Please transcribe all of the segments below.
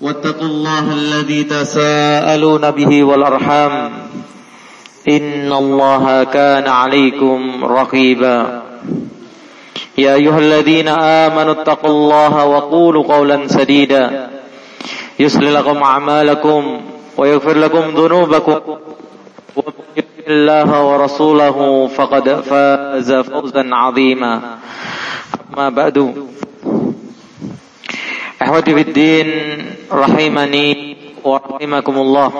واتقوا الله الذي تساءلون به والأرحام. إن الله كان عليكم رقيبا. يا أيها الذين آمنوا اتقوا الله وقولوا قولا سديدا. يسل لكم أعمالكم ويغفر لكم ذنوبكم. ومن الله ورسوله فقد فاز فوزا عظيما. أما بعد. Ahwati biddin rahimani wa rahimakumullah.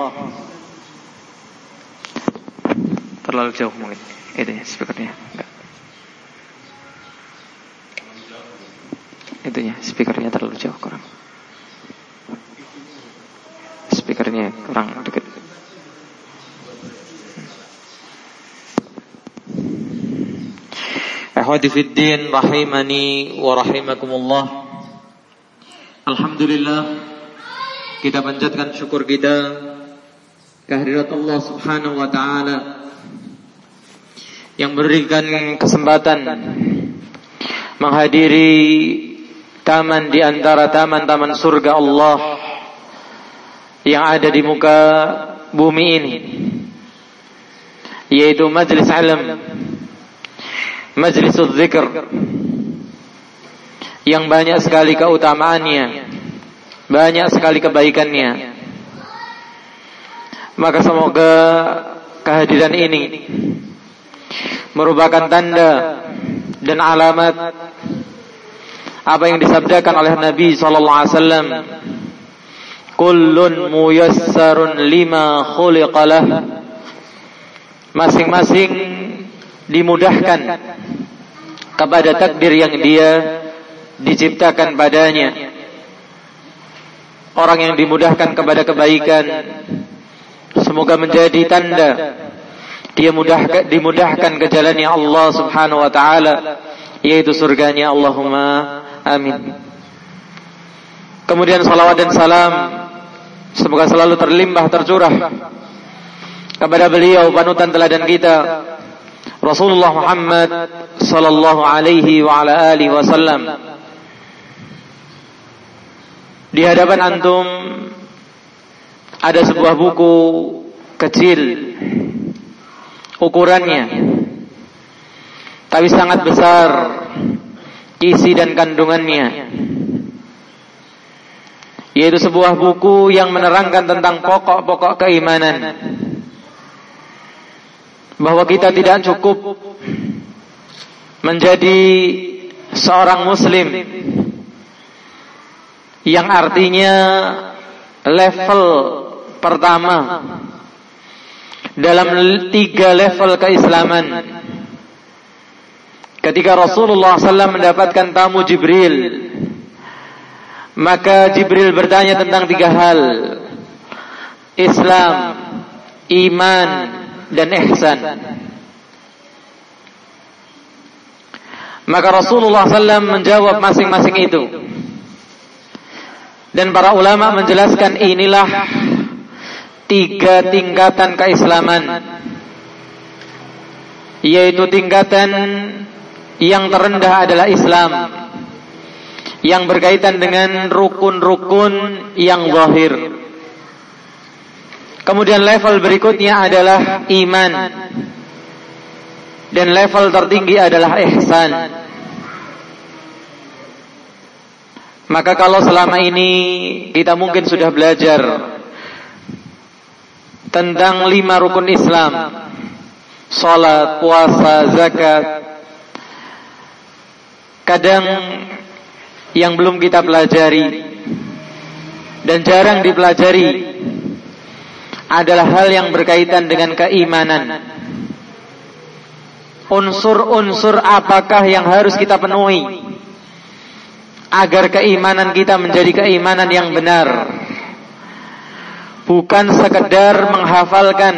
Terlalu jauh mungkin. Itu ya speakernya. Enggak. Itunya speakernya terlalu jauh kurang. Speakernya kurang dekat. Ahwati Biddin rahimani wa rahimakumullah. Alhamdulillah kita panjatkan syukur kita kehadirat Allah Subhanahu wa taala yang memberikan kesempatan menghadiri taman di antara taman-taman surga Allah yang ada di muka bumi ini yaitu majlis alam majlis zikr yang banyak sekali keutamaannya. Banyak sekali kebaikannya. Maka semoga kehadiran ini merupakan tanda dan alamat apa yang disabdakan oleh Nabi sallallahu alaihi wasallam. Kullun muyassarun lima khuliqalah masing-masing dimudahkan kepada takdir yang dia diciptakan padanya orang yang dimudahkan kepada kebaikan semoga menjadi tanda dia mudah dimudahkan ke jalannya Allah Subhanahu wa taala yaitu surganya Allahumma amin. Kemudian salawat dan salam semoga selalu terlimpah tercurah kepada beliau panutan teladan kita Rasulullah Muhammad sallallahu alaihi wa ala alihi wasallam. Di hadapan antum ada sebuah buku kecil ukurannya tapi sangat besar isi dan kandungannya yaitu sebuah buku yang menerangkan tentang pokok-pokok keimanan bahwa kita tidak cukup menjadi seorang muslim yang artinya level pertama dalam tiga level keislaman. Ketika Rasulullah SAW mendapatkan tamu Jibril, maka Jibril bertanya tentang tiga hal: Islam, iman, dan ihsan. Maka Rasulullah SAW menjawab masing-masing itu. Dan para ulama menjelaskan inilah tiga tingkatan keislaman. Yaitu tingkatan yang terendah adalah Islam. Yang berkaitan dengan rukun-rukun yang zahir. Kemudian level berikutnya adalah iman. Dan level tertinggi adalah ihsan maka kalau selama ini kita mungkin sudah belajar tentang lima rukun Islam. Salat, puasa, zakat. Kadang yang belum kita pelajari Dan jarang dipelajari Adalah hal yang berkaitan dengan keimanan. Unsur-unsur apakah yang harus kita penuhi Agar keimanan kita menjadi keimanan yang benar. Bukan sekedar menghafalkan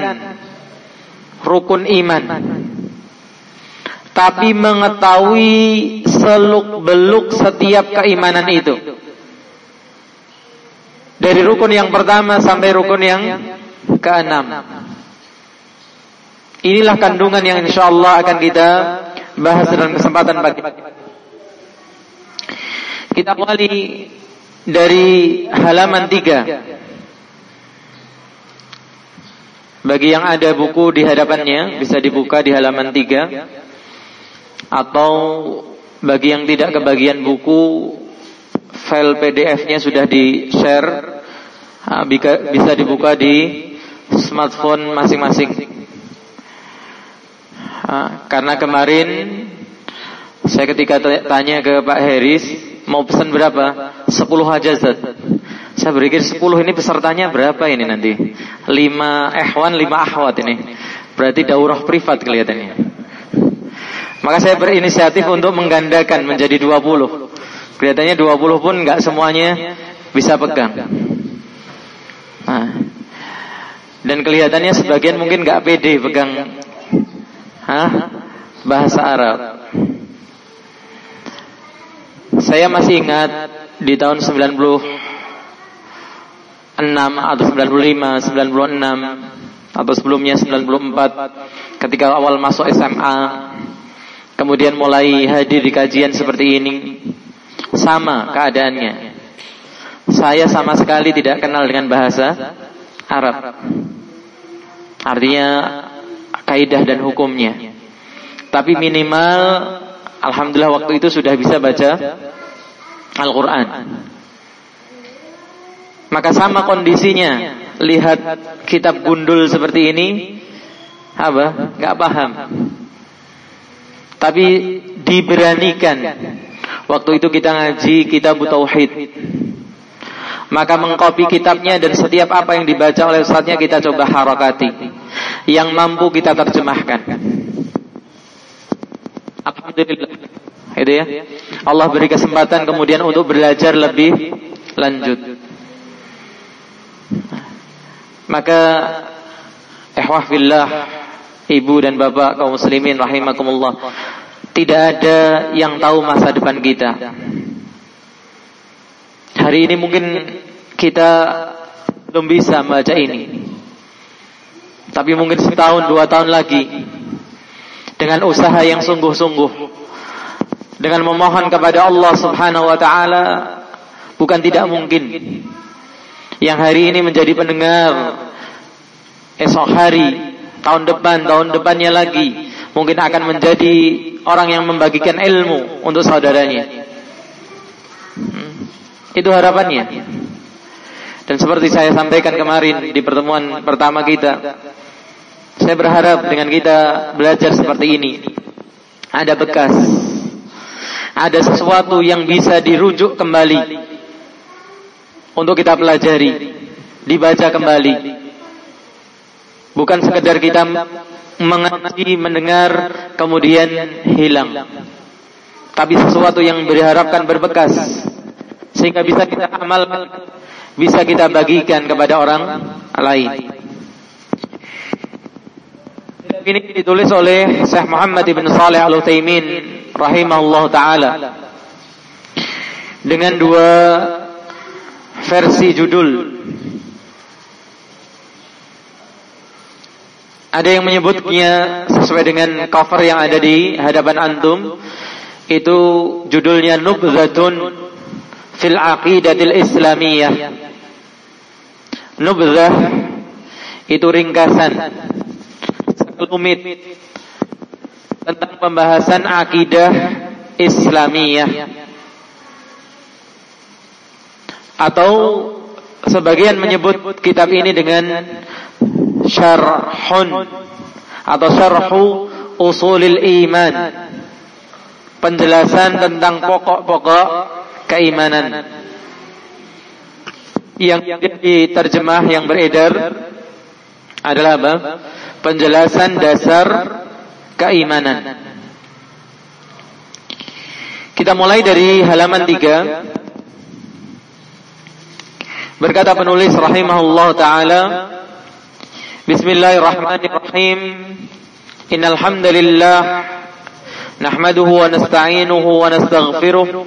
rukun iman tapi mengetahui seluk-beluk setiap keimanan itu. Dari rukun yang pertama sampai rukun yang keenam. Inilah kandungan yang insya Allah akan kita bahas dalam kesempatan pagi kita awali dari halaman 3. Bagi yang ada buku di hadapannya bisa dibuka di halaman 3 atau bagi yang tidak kebagian buku file PDF-nya sudah di-share bisa dibuka di smartphone masing-masing. Karena kemarin saya ketika tanya ke Pak Heris mau pesan berapa? 10 aja Zat. Saya berpikir 10 ini pesertanya berapa ini nanti? 5 ehwan, 5 ahwat ini. Berarti daurah privat kelihatannya. Maka saya berinisiatif untuk menggandakan menjadi 20. Kelihatannya 20 pun nggak semuanya bisa pegang. Nah, dan kelihatannya sebagian mungkin nggak pede pegang Hah? bahasa Arab. Saya masih ingat di tahun 96 atau 95, 96 atau sebelumnya 94 ketika awal masuk SMA kemudian mulai hadir di kajian seperti ini sama keadaannya. Saya sama sekali tidak kenal dengan bahasa Arab. Artinya kaidah dan hukumnya. Tapi minimal alhamdulillah waktu itu sudah bisa baca Al-Qur'an. Maka sama kondisinya, lihat kitab gundul seperti ini apa? Enggak paham. Tapi diberanikan waktu itu kita ngaji kitab tauhid. Maka mengkopi kitabnya dan setiap apa yang dibaca oleh ustaznya kita coba harakati. Yang mampu kita terjemahkan. Alhamdulillah. Itu ya. Allah beri kesempatan kemudian untuk belajar lebih lanjut. Maka ihwah fillah ibu dan bapak kaum muslimin rahimakumullah tidak ada yang tahu masa depan kita. Hari ini mungkin kita belum bisa membaca ini. Tapi mungkin setahun, dua tahun lagi dengan usaha yang sungguh-sungguh dengan memohon kepada Allah Subhanahu wa taala bukan tidak mungkin yang hari ini menjadi pendengar esok hari tahun depan tahun depannya lagi mungkin akan menjadi orang yang membagikan ilmu untuk saudaranya hmm. itu harapannya dan seperti saya sampaikan kemarin di pertemuan pertama kita saya berharap dengan kita belajar seperti ini ada bekas ada sesuatu yang bisa dirujuk kembali untuk kita pelajari, dibaca kembali. Bukan sekedar kita mengaji, mendengar, kemudian hilang. Tapi sesuatu yang diharapkan berbekas sehingga bisa kita amal, bisa kita bagikan kepada orang lain. Ini ditulis oleh Syekh Muhammad bin Saleh Al Utsaimin rahimahullah taala dengan dua versi judul. Ada yang menyebutnya sesuai dengan cover yang ada di hadapan antum itu judulnya Nubzatun fil Aqidatil Islamiyah. Nubzah itu ringkasan sekelumit tentang pembahasan akidah Islamiyah. Atau sebagian menyebut kitab ini dengan syarhun atau syarhu usulil iman. Penjelasan tentang pokok-pokok keimanan. Yang diterjemah yang beredar adalah apa? Penjelasan dasar keimanan. Kita mulai dari halaman 3. Berkata penulis rahimahullah taala Bismillahirrahmanirrahim. Innal hamdalillah nahmaduhu wa nasta'inuhu wa nastaghfiruh.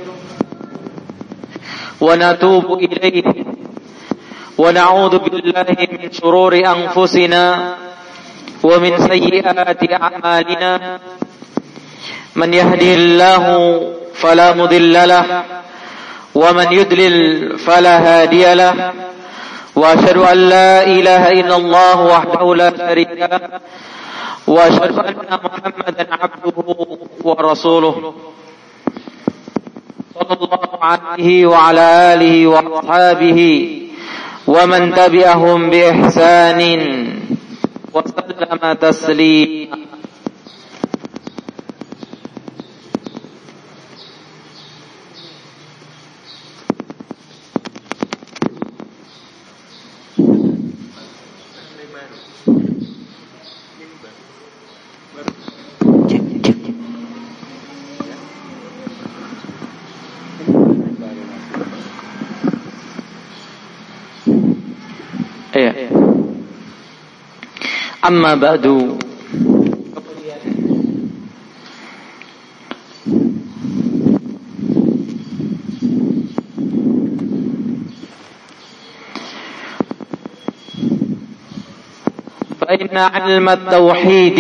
Wa natubu ilayhi. Wa na'udzu billahi min shururi anfusina ومن سيئات أعمالنا من يهده الله فلا مضل له ومن يدلل فلا هادي له وأشهد أن لا إله إلا الله وحده لا شريك له وأشهد أن محمدا عبده ورسوله. صلى الله عليه وعلى آله وأصحابه ومن تبعهم بإحسان. وسلم تسليما Iya. Amma ba'du. Inna ilmu tauhid.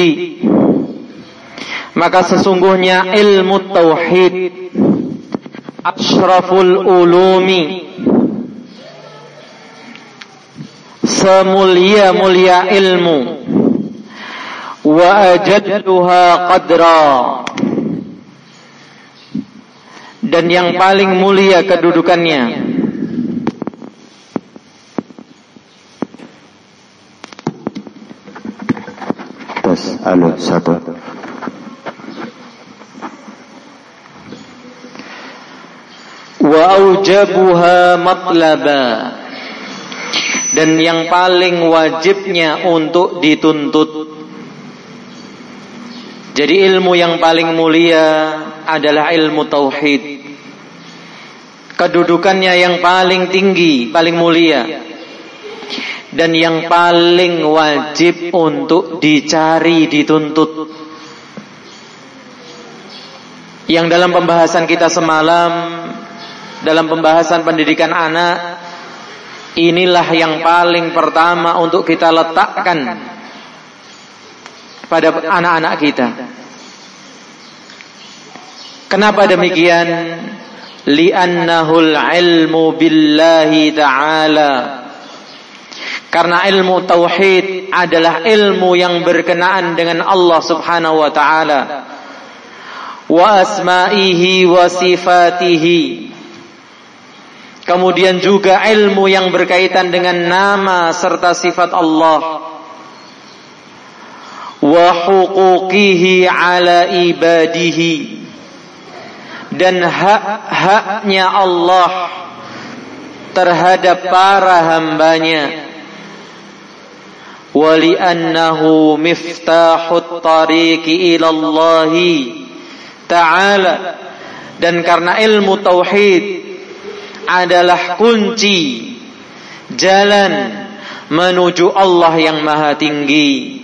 Maka sesungguhnya ilmu tauhid. Asyraful ulumi semulia-mulia ilmu. wa ajalluha qadra. Dan yang paling mulia kedudukannya. Tes alo satu. Wa aujabuha matlaba dan yang paling wajibnya untuk dituntut. Jadi ilmu yang paling mulia adalah ilmu tauhid. Kedudukannya yang paling tinggi, paling mulia. Dan yang paling wajib untuk dicari, dituntut. Yang dalam pembahasan kita semalam, dalam pembahasan pendidikan anak, Inilah yang paling pertama untuk kita letakkan pada anak-anak kita. Kenapa demikian? Li'annahul ilmu billahi ta'ala. Karena ilmu tauhid adalah ilmu yang berkenaan dengan Allah Subhanahu wa taala. Wa asma'ihi wa sifatihi Kemudian juga ilmu yang berkaitan dengan nama serta sifat Allah. Wa huquqihi ala ibadihi. Dan hak-haknya Allah terhadap para hambanya. Wali'annahu miftahut tariqi ilallahi ta'ala. Dan karena ilmu tauhid adalah kunci jalan menuju Allah yang maha tinggi.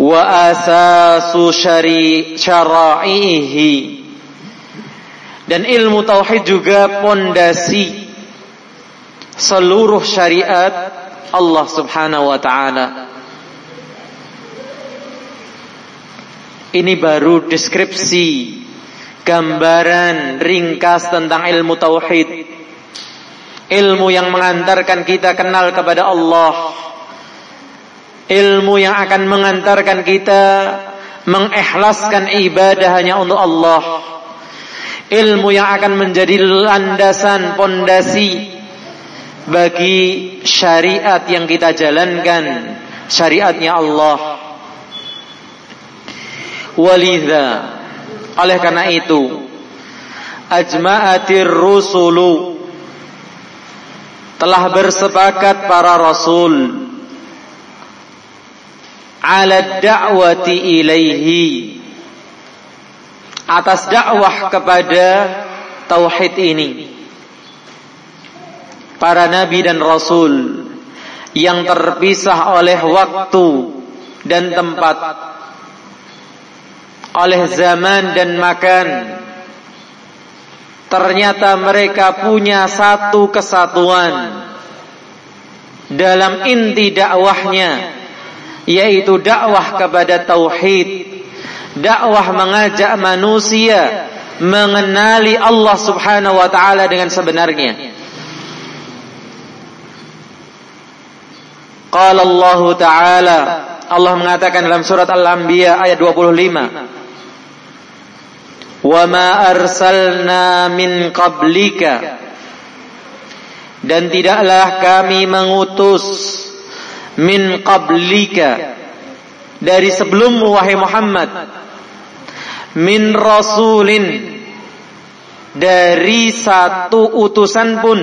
Wa asasu syari syara'ihi. Dan ilmu tauhid juga pondasi seluruh syariat Allah Subhanahu wa taala. Ini baru deskripsi gambaran ringkas tentang ilmu tauhid. Ilmu yang mengantarkan kita kenal kepada Allah. Ilmu yang akan mengantarkan kita mengikhlaskan ibadah hanya untuk Allah. Ilmu yang akan menjadi landasan pondasi bagi syariat yang kita jalankan, syariatnya Allah. Walidha oleh karena itu, ajma'atir rusulu telah bersepakat para rasul ala da'wati ilaihi atas dakwah kepada tauhid ini. Para nabi dan rasul yang terpisah oleh waktu dan tempat oleh zaman dan makan. Ternyata mereka punya satu kesatuan dalam inti dakwahnya yaitu dakwah kepada tauhid, dakwah mengajak manusia mengenali Allah Subhanahu wa taala dengan sebenarnya. Qala Allah Ta'ala Allah mengatakan dalam surat Al-Anbiya ayat 25 Ma arsalna min qablika. Dan tidaklah kami mengutus min qablika dari sebelummu wahai Muhammad. Min rasulin dari satu utusan pun.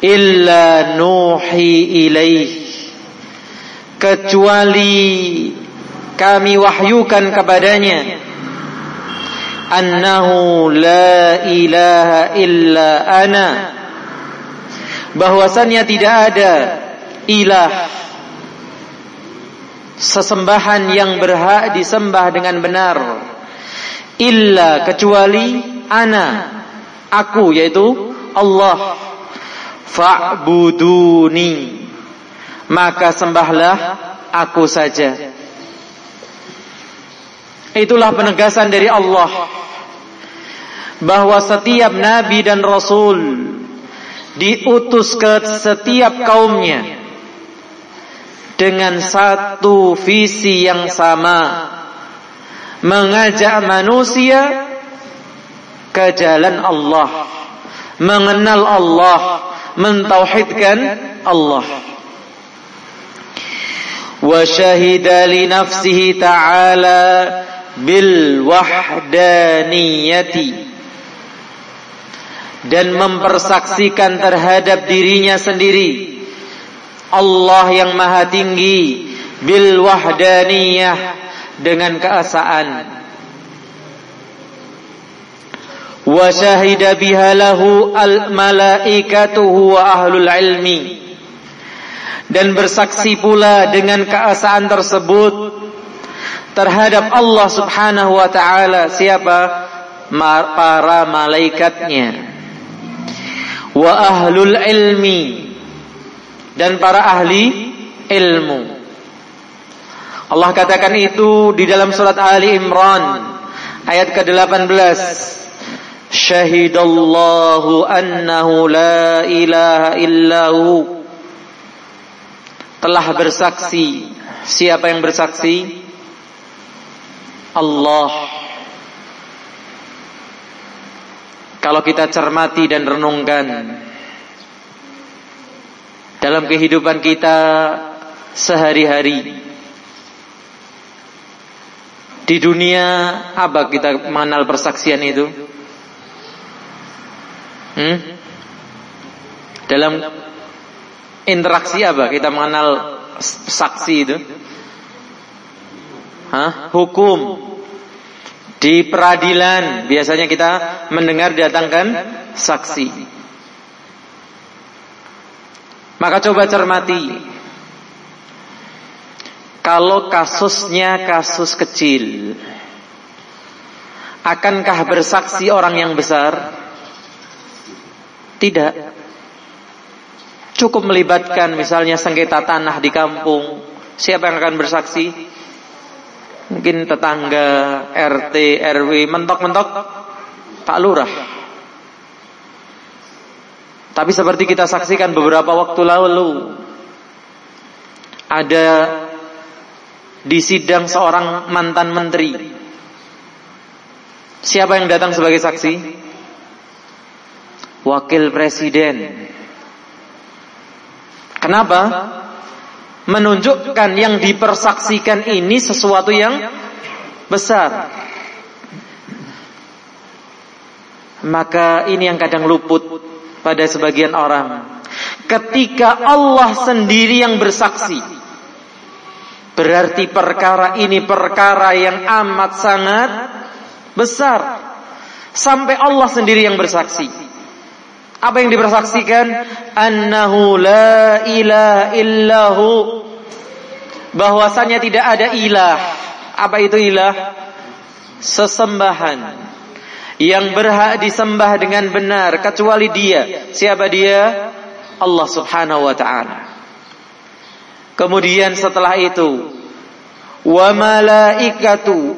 Illa nuhi ilaih kecuali kami wahyukan kepadanya. Annahu la ilaha illa ana. Bahwasannya tidak ada ilah sesembahan yang berhak disembah dengan benar. Illa kecuali ana aku yaitu Allah. Fa'buduni. Maka sembahlah aku saja itulah penegasan dari Allah bahwa setiap nabi dan rasul diutus ke setiap kaumnya dengan satu visi yang sama mengajak manusia ke jalan Allah mengenal Allah mentauhidkan Allah. Wa syahida li nafsihi ta'ala bil wahdaniyati. Dan mempersaksikan terhadap dirinya sendiri. Allah yang maha tinggi bil wahdaniyah dengan keesaan. Wa syahida biha lahu al malaikatuhu wa ahlul ilmi. Dan bersaksi pula dengan keesaan tersebut terhadap Allah Subhanahu wa taala siapa? Para malaikatnya. Wa ahlul ilmi. Dan para ahli ilmu. Allah katakan itu di dalam surat Ali Imran ayat ke-18 Syahidallahu annahu la ilaha illahu. Telah bersaksi. Siapa yang bersaksi Allah kalau kita cermati dan renungkan dalam kehidupan kita sehari-hari di dunia apa kita mengenal persaksian itu Hmm? Dalam interaksi apa kita mengenal saksi itu? Hah? Hukum di peradilan biasanya kita mendengar datangkan saksi. Maka coba cermati. Kalau kasusnya kasus kecil, akankah bersaksi orang yang besar? Tidak. Cukup melibatkan misalnya sengketa tanah di kampung. Siapa yang akan bersaksi? Mungkin tetangga, RT, RW, mentok-mentok Pak Lurah. Tapi seperti kita saksikan beberapa waktu lalu ada di sidang seorang mantan menteri. Siapa yang datang sebagai saksi? wakil presiden. Kenapa? Menunjukkan yang dipersaksikan ini sesuatu yang besar. Maka ini yang kadang luput pada sebagian orang. Ketika Allah sendiri yang bersaksi, berarti perkara ini perkara yang amat sangat besar. Sampai Allah sendiri yang bersaksi. Apa yang dipersaksikan? Annahu la ilaha illahu. Bahwasanya tidak ada ilah. Apa itu ilah? Sesembahan yang berhak disembah dengan benar kecuali Dia. Siapa Dia? Allah Subhanahu wa taala. Kemudian setelah itu wa malaikatu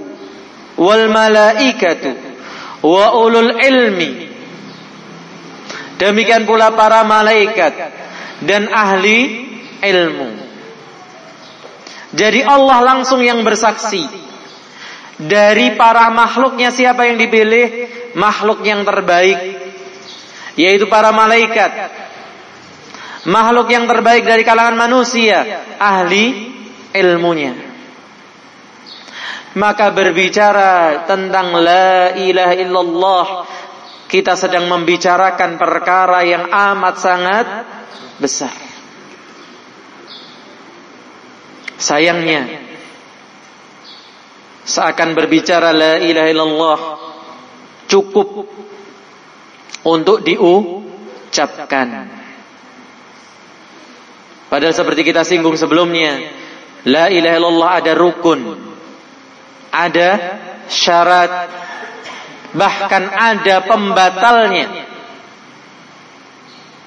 wal malaikatu wa ulul ilmi demikian pula para malaikat dan ahli ilmu. Jadi Allah langsung yang bersaksi. Dari para makhluknya siapa yang dipilih? Makhluk yang terbaik yaitu para malaikat. Makhluk yang terbaik dari kalangan manusia ahli ilmunya. Maka berbicara tentang la ilaha illallah kita sedang membicarakan perkara yang amat sangat besar. Sayangnya seakan berbicara la ilaha illallah cukup untuk diucapkan. Padahal seperti kita singgung sebelumnya, la ilaha illallah ada rukun, ada syarat, bahkan ada pembatalnya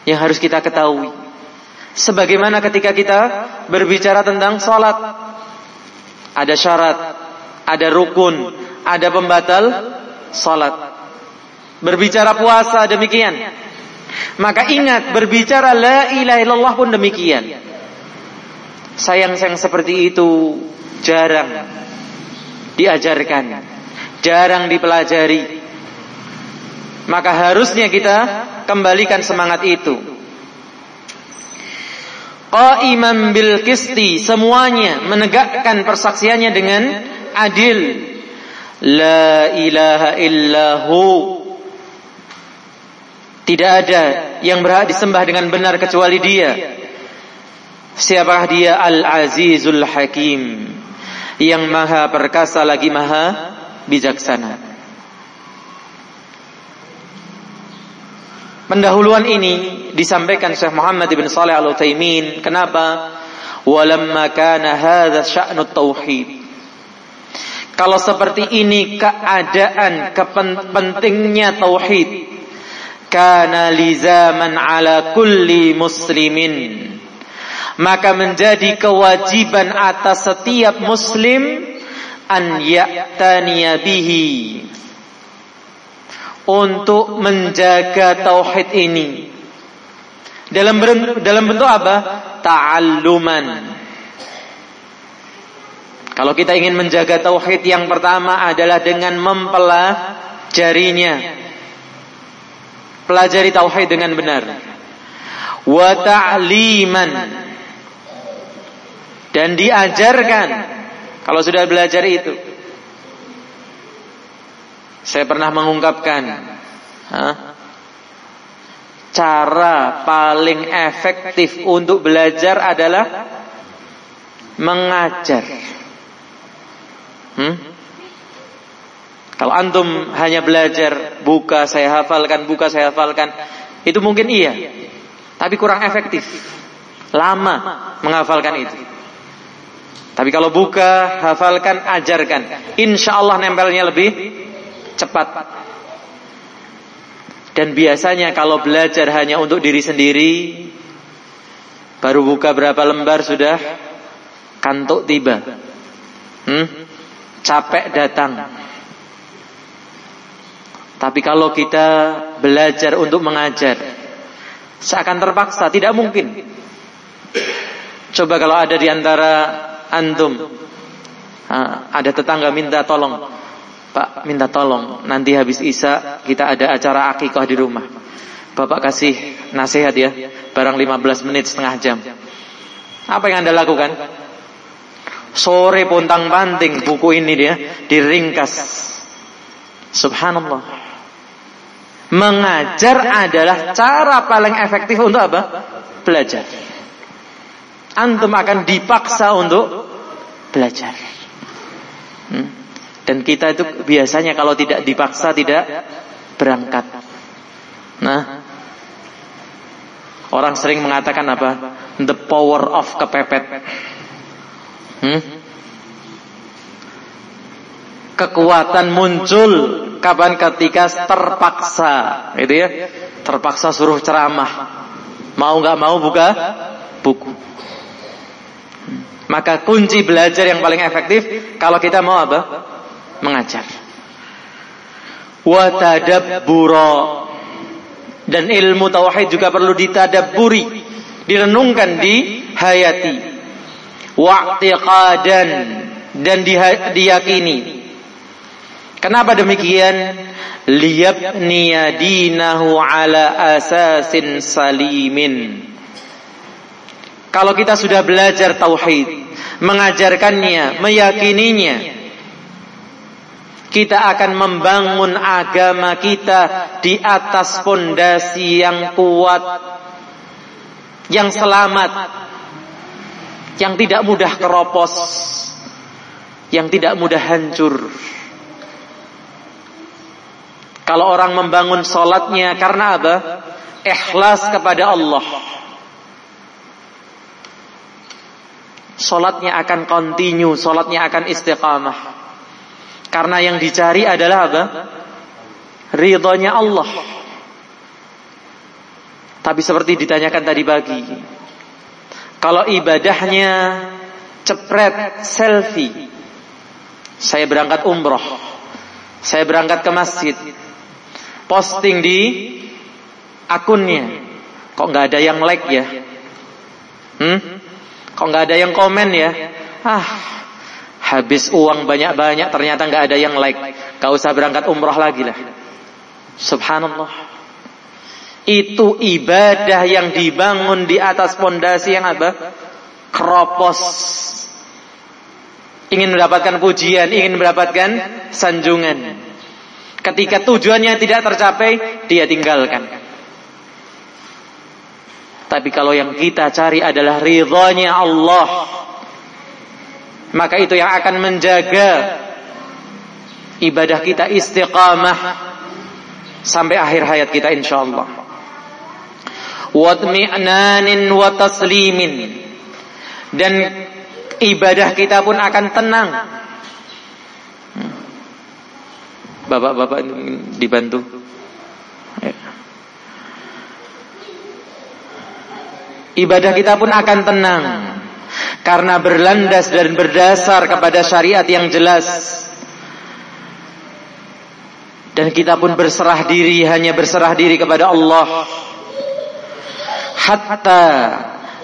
yang harus kita ketahui. Sebagaimana ketika kita berbicara tentang sholat, ada syarat, ada rukun, ada pembatal sholat. Berbicara puasa demikian. Maka ingat berbicara la ilaha illallah pun demikian. Sayang-sayang seperti itu jarang diajarkan, jarang dipelajari. Maka harusnya kita kembalikan semangat itu. Qaiman bil kisti semuanya menegakkan persaksiannya dengan adil. La ilaha illahu tidak ada yang berhak disembah dengan benar kecuali Dia. Siapakah Dia? Al-Azizul Hakim yang maha perkasa lagi maha bijaksana. Pendahuluan ini disampaikan Syekh Muhammad bin Saleh Al-Utsaimin. Kenapa? Walamma kana hadza sya'nu tauhid. Kalau seperti ini keadaan kepentingnya tauhid, kana lizaman ala kulli muslimin maka menjadi kewajiban atas setiap muslim an ya'taniya bihi untuk menjaga tauhid ini dalam dalam bentuk apa? Ta'alluman. Kalau kita ingin menjaga tauhid yang pertama adalah dengan mempelajarinya. Pelajari tauhid dengan benar. Wa ta'liman dan diajarkan kalau sudah belajar itu. Saya pernah mengungkapkan ha? cara paling efektif untuk belajar adalah mengajar. Hmm? Kalau antum hanya belajar, buka saya hafalkan, buka saya hafalkan, itu mungkin iya. Tapi kurang efektif. Lama menghafalkan itu. Tapi kalau buka, hafalkan, ajarkan. Insya Allah nempelnya lebih cepat. Dan biasanya kalau belajar hanya untuk diri sendiri, baru buka berapa lembar sudah kantuk tiba. Hmm? Capek datang. Tapi kalau kita belajar untuk mengajar, seakan terpaksa, tidak mungkin. Coba kalau ada di antara antum ada tetangga minta tolong Pak minta tolong nanti habis Isya kita ada acara akikah di rumah. Bapak kasih nasihat ya barang 15 menit setengah jam. Apa yang anda lakukan? Sore pontang panting buku ini dia diringkas. Subhanallah. Mengajar adalah cara paling efektif untuk apa? Belajar. Antum akan dipaksa untuk belajar. Hmm? Dan kita itu biasanya kalau tidak dipaksa tidak berangkat. Nah, orang sering mengatakan apa? The power of kepepet. Hmm? Kekuatan muncul kapan ketika terpaksa, gitu ya? Terpaksa suruh ceramah. Mau nggak mau buka buku. Maka kunci belajar yang paling efektif kalau kita mau apa? Mengajar. wa tadabbura dan ilmu tauhid juga perlu ditadabburi direnungkan di hayati. Wa'tiqadan. Dan diyakini. Kenapa demikian? Liyabniya dinahu ala asasin salimin. Kalau kita sudah belajar tauhid mengajarkannya meyakininya kita akan membangun agama kita di atas fondasi yang kuat, yang selamat, yang tidak mudah keropos, yang tidak mudah hancur. Kalau orang membangun solatnya karena apa? Ikhlas kepada Allah. Solatnya akan continue, solatnya akan istiqamah. Karena yang dicari adalah apa? Ridhonya Allah. Tapi seperti ditanyakan tadi pagi. Kalau ibadahnya cepret selfie. Saya berangkat umroh. Saya berangkat ke masjid. Posting di akunnya. Kok nggak ada yang like ya? Hmm? Kok nggak ada yang komen ya? Ah, Habis uang banyak-banyak ternyata nggak ada yang like. Gak usah berangkat umroh lagi lah. Subhanallah. Itu ibadah yang dibangun di atas pondasi yang apa? Kropos. Ingin mendapatkan pujian, ingin mendapatkan sanjungan. Ketika tujuannya tidak tercapai, dia tinggalkan. Tapi kalau yang kita cari adalah ridhonya Allah maka itu yang akan menjaga ibadah kita istiqamah sampai akhir hayat kita insyaallah. Wadmi'nanin wa taslimin dan ibadah kita pun akan tenang. Bapak-bapak dibantu. Ya. Ibadah kita pun akan tenang karena berlandas dan berdasar kepada syariat yang jelas. Dan kita pun berserah diri hanya berserah diri kepada Allah. Hatta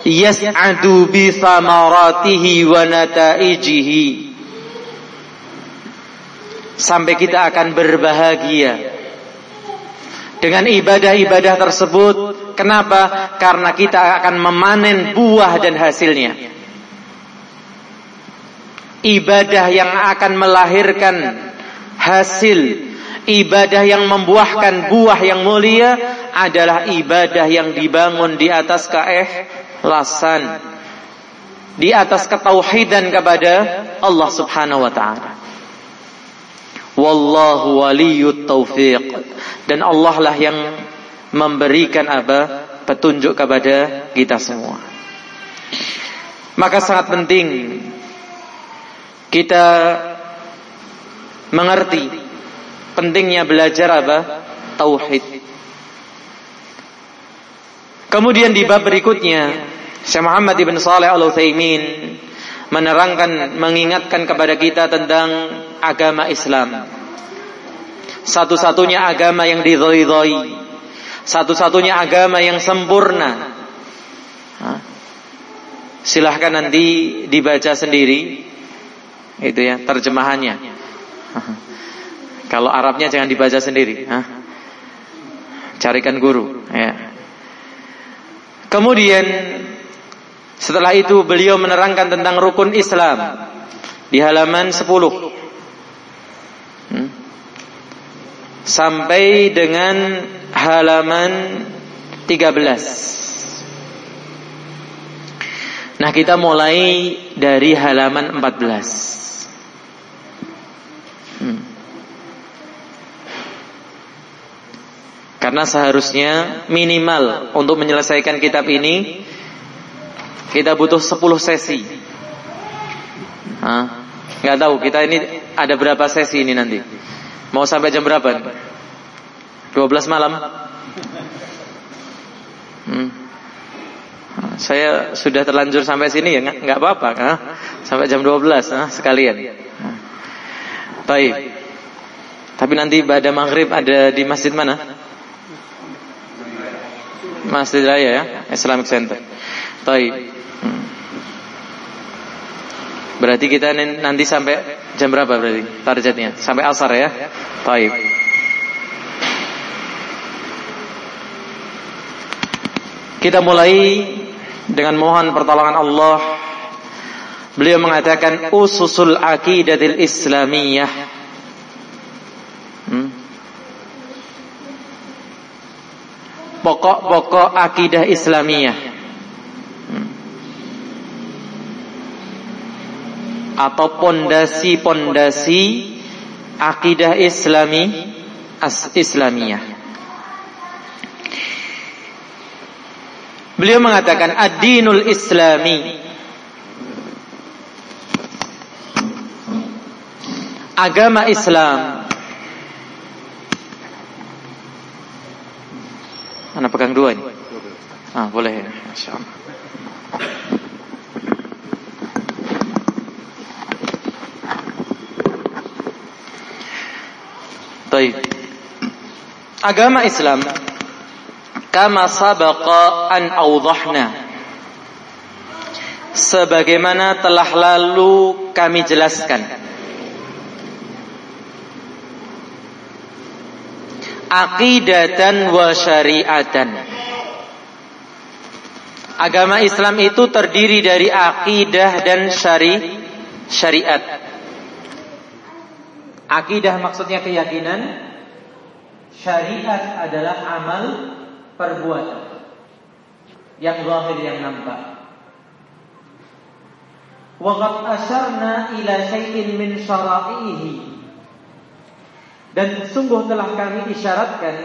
yas'adu bi thamaratihi wa nataijihi. Sampai kita akan berbahagia dengan ibadah-ibadah tersebut. Kenapa? Karena kita akan memanen buah dan hasilnya ibadah yang akan melahirkan hasil ibadah yang membuahkan buah yang mulia adalah ibadah yang dibangun di atas keikhlasan di atas ketauhidan kepada Allah Subhanahu wa taala. Wallahu waliyut taufiq dan Allah lah yang memberikan apa petunjuk kepada kita semua. Maka sangat penting kita mengerti pentingnya belajar apa? Tauhid. Kemudian di bab berikutnya, Syekh Muhammad ibn Saleh Al Utsaimin menerangkan, mengingatkan kepada kita tentang agama Islam. Satu-satunya agama yang diridhoi, satu-satunya agama yang sempurna. Silahkan nanti dibaca sendiri itu ya terjemahannya. Kalau Arabnya jangan dibaca sendiri. Carikan guru. Ya. Kemudian setelah itu beliau menerangkan tentang rukun Islam di halaman 10. Hmm. Sampai dengan halaman 13. Nah, kita mulai dari halaman 14. Hmm. Karena seharusnya minimal untuk menyelesaikan kitab ini kita butuh 10 sesi. Hah? Nggak tahu kita ini ada berapa sesi ini nanti. Mau sampai jam berapa? 12 malam. Hmm. Saya sudah terlanjur sampai sini ya nggak apa-apa, sampai jam 12 nah, sekalian. Baik. Tapi nanti pada maghrib ada di masjid mana? Masjid Raya ya, Islamic Center. Taib. Hmm. Berarti kita nanti sampai jam berapa berarti targetnya? Sampai asar ya? Taib. Kita mulai dengan mohon pertolongan Allah. Beliau mengatakan ususul aqidatil islamiyah. Hmm? Pokok-pokok akidah Islamiyah. Hmm. Atau pondasi-pondasi akidah Islami as Islamiyah. Beliau mengatakan ad-dinul islami agama Islam Mana pegang dua ini? Ah, boleh. Masya Allah. Baik. Agama Islam kama sabaqa an awdahna sebagaimana telah lalu kami jelaskan aqidatan wa syariatan Agama Islam itu terdiri dari akidah dan syari syariat. Akidah maksudnya keyakinan, syariat adalah amal perbuatan yang zahir yang nampak. Waqad asyarna ila syai'in min syara'ihi dan sungguh telah kami isyaratkan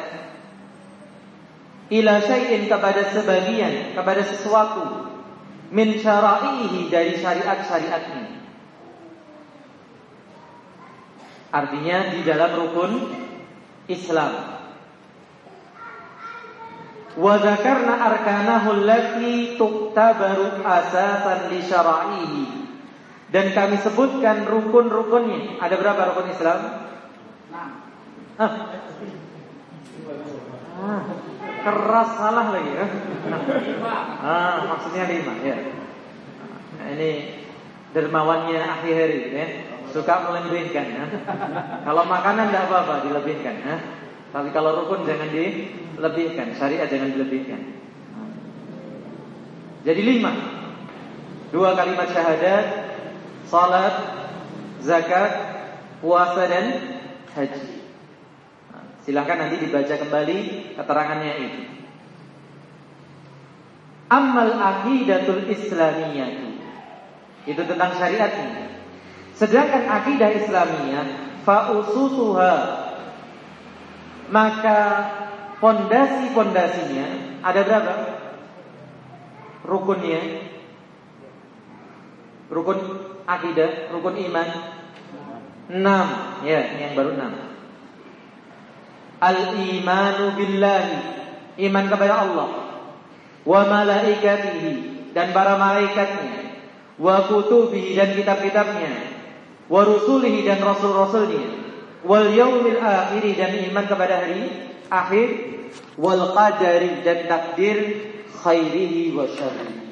ila syai'in kepada sebagian kepada sesuatu min syara'ihi dari syariat-syariatnya artinya di dalam rukun Islam. Wa dzakarna arkanahu allati tuktabaru asasan li syara'ihi dan kami sebutkan rukun-rukunnya. Ada berapa rukun Islam? Ah. ah. keras salah lagi ya. Ah, maksudnya lima ya. Nah, ini dermawannya akhir ya. Suka melebihkan ya. Kalau makanan tidak apa-apa dilebihkan ya. Tapi kalau rukun jangan dilebihkan, syariat jangan dilebihkan. Jadi lima. Dua kalimat syahadat, salat, zakat, puasa dan haji. Nah, silahkan nanti dibaca kembali keterangannya itu. Amal aqidatul islamiyah itu tentang syariatnya. Sedangkan akidah Islamiyah fa ususuha maka pondasi-pondasinya ada berapa? Rukunnya Rukun akidah, rukun iman enam, ya, yang baru enam. Al-imanu billahi, iman kepada Allah, wa malaikatihi. Dan para malaikatnya, wa kutubihi dan kitab-kitabnya, wa rusulihi dan rasul-rasulnya, wal yaumil akhir dan iman kepada hari akhir. Wal qadari dan takdir khairihi wa syarrihi.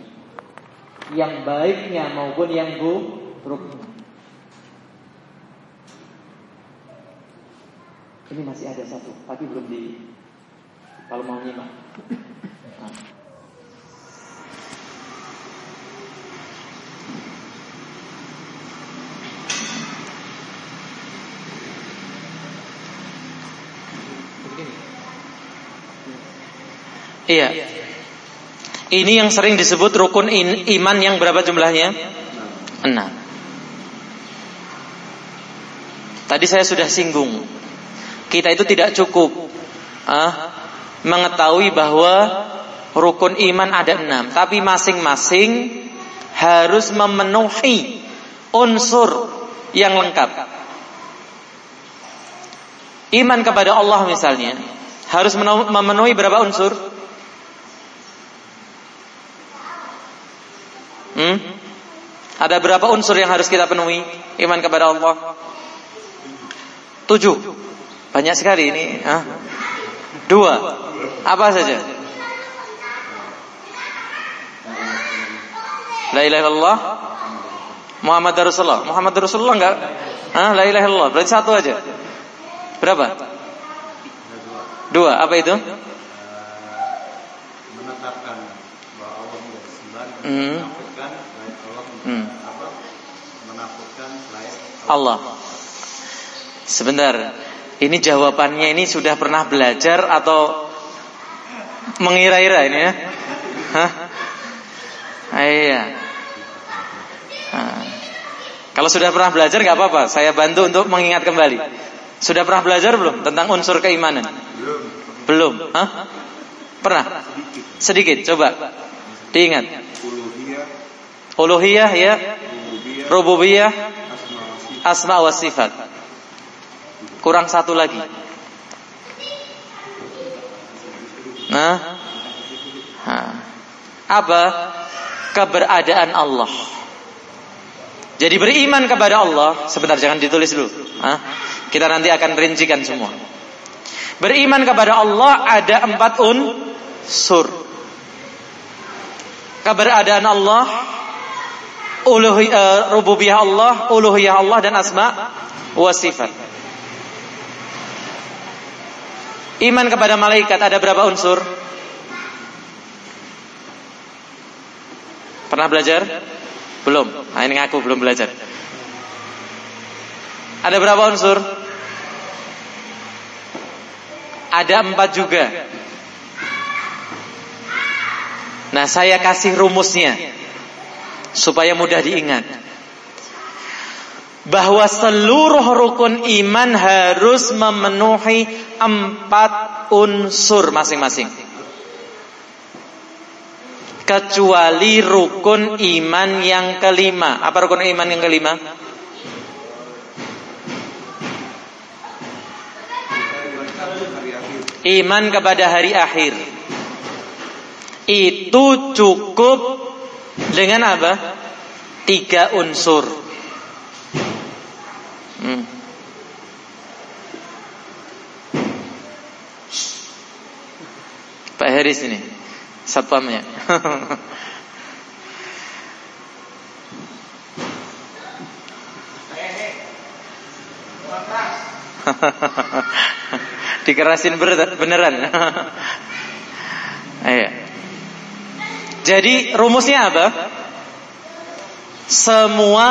Yang baiknya maupun yang buruknya ini masih ada satu tapi belum di kalau mau nyimak. Iya. Ini yang sering disebut rukun iman yang berapa jumlahnya? Enam. Tadi saya sudah singgung. Kita itu tidak cukup ah, mengetahui bahwa rukun iman ada enam, tapi masing-masing harus memenuhi unsur yang lengkap. Iman kepada Allah misalnya harus memenuhi berapa unsur? Hmm? Ada berapa unsur yang harus kita penuhi iman kepada Allah? Tujuh. Banyak sekali ini. Hah? Dua. Apa saja? La ilaha illallah Muhammad Rasulullah. Muhammad Rasulullah enggak? Ah, la ilaha illallah. Berarti satu aja. Berapa? Dua. Apa itu? menetapkan bahwa Allah menjadi sembilan Hmm. menafikan selain Allah Hmm. Allah. Sebentar. Ini jawabannya ini sudah pernah belajar atau mengira-ira ini ya? Hah? Ah, Iya. Ah. Kalau sudah pernah belajar nggak apa-apa, saya bantu untuk mengingat kembali. Sudah pernah belajar belum tentang unsur keimanan? Belum. Hah? Pernah? Sedikit, coba. Diingat. uluhiyah ya, rububiyah asma wa sifat. Kurang satu lagi. Nah, apa keberadaan Allah? Jadi beriman kepada Allah, sebentar jangan ditulis dulu. Hah? Kita nanti akan rincikan semua. Beriman kepada Allah ada empat unsur. Keberadaan Allah, uluhi, uh, rububiyah Allah, uluhiyah Allah dan asma wa sifat. Iman kepada malaikat ada berapa unsur? Pernah belajar? Belum. Nah, ini ngaku belum belajar. Ada berapa unsur? Ada empat juga. Nah, saya kasih rumusnya supaya mudah diingat. Bahwa seluruh rukun iman harus memenuhi empat unsur masing-masing. Kecuali rukun iman yang kelima. Apa rukun iman yang kelima? Iman kepada hari akhir. Itu cukup dengan apa? Tiga unsur. Hmm. Pak Heris ini satpamnya. Dikerasin ber- beneran. Ayo. Jadi rumusnya apa? Semua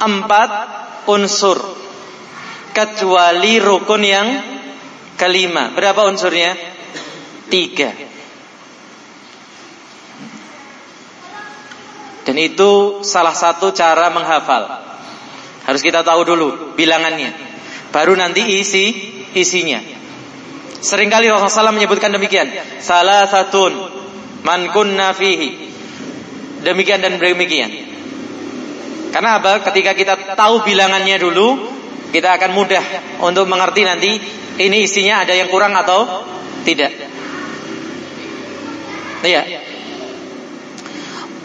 empat unsur kecuali rukun yang kelima. Berapa unsurnya? Tiga. Dan itu salah satu cara menghafal. Harus kita tahu dulu bilangannya. Baru nanti isi isinya. Seringkali Rasulullah SAW menyebutkan demikian. Salah satu man kunna fihi. Demikian dan demikian. Karena apa? Ketika kita tahu bilangannya dulu, kita akan mudah untuk mengerti nanti ini isinya ada yang kurang atau tidak. Iya.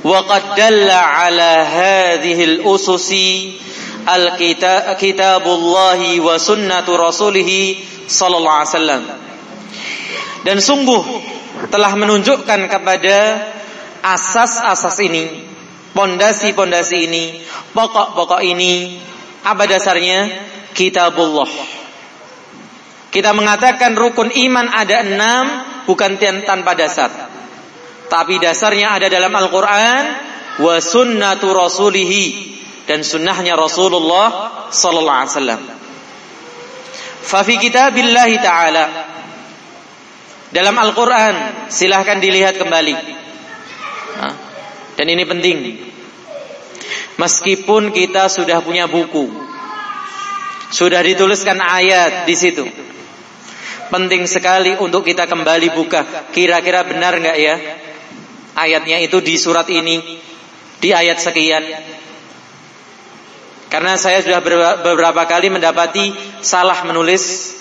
Wa qad dalla ala hadhihi al-ususi al-kitabullah wa sunnatu rasulih sallallahu alaihi wasallam. Dan sungguh telah menunjukkan kepada asas-asas ini pondasi-pondasi ini pokok-pokok ini apa dasarnya kitabullah kita mengatakan rukun iman ada enam bukan tanpa dasar tapi dasarnya ada dalam Al-Quran wa sunnatu rasulihi dan sunnahnya Rasulullah sallallahu alaihi wasallam. Fa fi kitabillah taala dalam Al-Quran silahkan dilihat kembali. Dan ini penting. Meskipun kita sudah punya buku, sudah dituliskan ayat di situ, penting sekali untuk kita kembali buka. Kira-kira benar nggak ya? ayatnya itu di surat ini di ayat sekian karena saya sudah beberapa kali mendapati salah menulis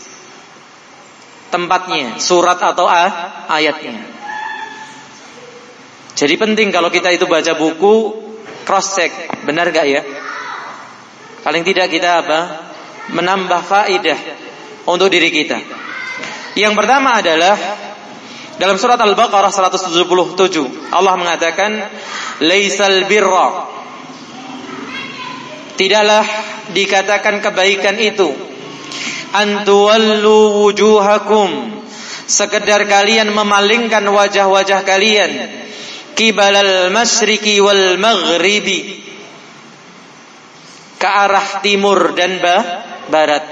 tempatnya surat atau ayatnya jadi penting kalau kita itu baca buku cross check. Benar gak ya? Paling tidak kita apa? Menambah faidah untuk diri kita. Yang pertama adalah dalam surat Al-Baqarah 177 Allah mengatakan laisal birra. Tidaklah dikatakan kebaikan itu. Antuwallu wujuhakum. Sekedar kalian memalingkan wajah-wajah kalian kibalal masyriki wal maghribi ke arah timur dan barat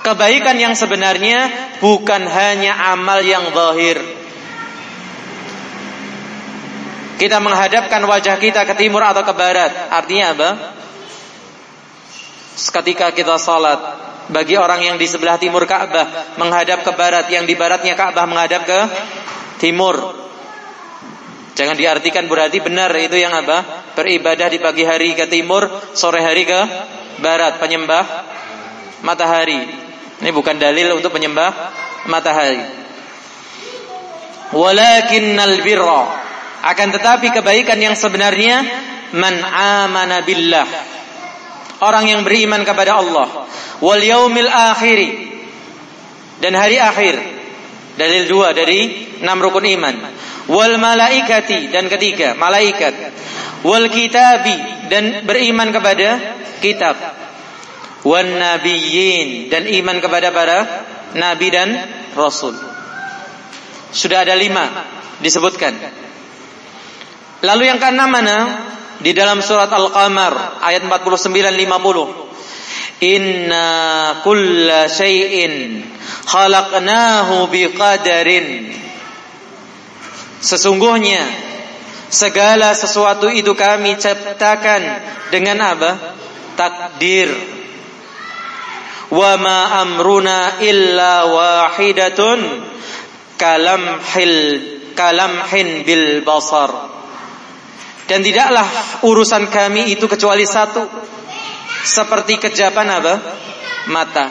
kebaikan yang sebenarnya bukan hanya amal yang zahir kita menghadapkan wajah kita ke timur atau ke barat. Artinya apa? Ketika kita salat, bagi orang yang di sebelah timur Ka'bah menghadap ke barat, yang di baratnya Ka'bah menghadap ke timur. Jangan diartikan berarti benar itu yang apa? Beribadah di pagi hari ke timur, sore hari ke barat, penyembah matahari. Ini bukan dalil untuk penyembah matahari. Walakinnal birra akan tetapi kebaikan yang sebenarnya man amana billah. Orang yang beriman kepada Allah wal yaumil akhiri dan hari akhir. Dalil dua dari enam rukun iman. Wal malaikati dan ketiga malaikat. Wal kitabi dan beriman kepada kitab. Wan nabiyyin dan iman kepada para nabi dan rasul. Sudah ada lima disebutkan. Lalu yang keenam mana? Di dalam surat Al-Qamar ayat 49 50. Inna kulla syai'in khalaqnahu biqadarin. Sesungguhnya segala sesuatu itu kami ciptakan dengan apa? Takdir. Wa ma amruna illa wahidatun kalamhil kalamhin bil basar dan tidaklah urusan kami itu kecuali satu. Seperti kejapan apa? Mata.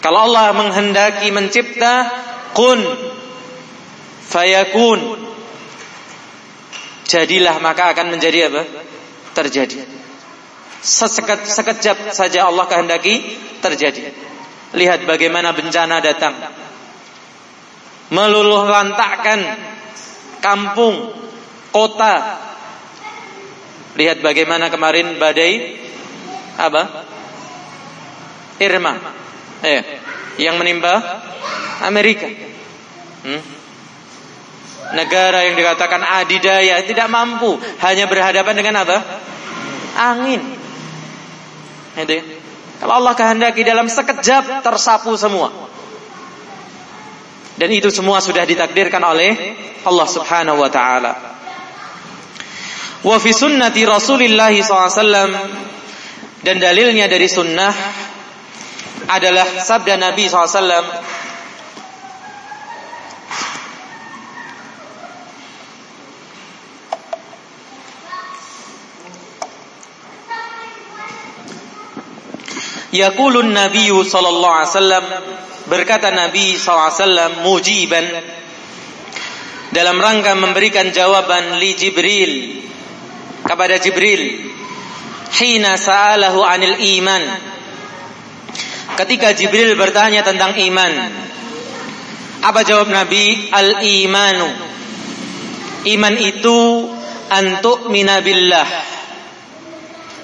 Kalau Allah menghendaki mencipta kun fayakun jadilah maka akan menjadi apa? Terjadi. Sesekejap, sekejap saja Allah kehendaki terjadi. Lihat bagaimana bencana datang. Meluluh lantakkan kampung, kota. Lihat bagaimana kemarin badai apa? Irma. Eh, yang menimpa Amerika. Hmm? Negara yang dikatakan adidaya tidak mampu, hanya berhadapan dengan apa? Angin. Itu. Kalau Allah kehendaki dalam sekejap tersapu semua. Dan itu semua sudah ditakdirkan oleh Allah Subhanahu wa taala. Wa fi sunnati Rasulillah SAW dan dalilnya dari sunnah adalah sabda Nabi SAW Yaqulun Nabi sallallahu alaihi wasallam berkata Nabi sallallahu alaihi wasallam mujiban dalam rangka memberikan jawaban li Jibril kepada Jibril. Hina sa'alahu anil iman. Ketika Jibril bertanya tentang iman apa jawab Nabi? Al imanu. Iman itu antuk minabillah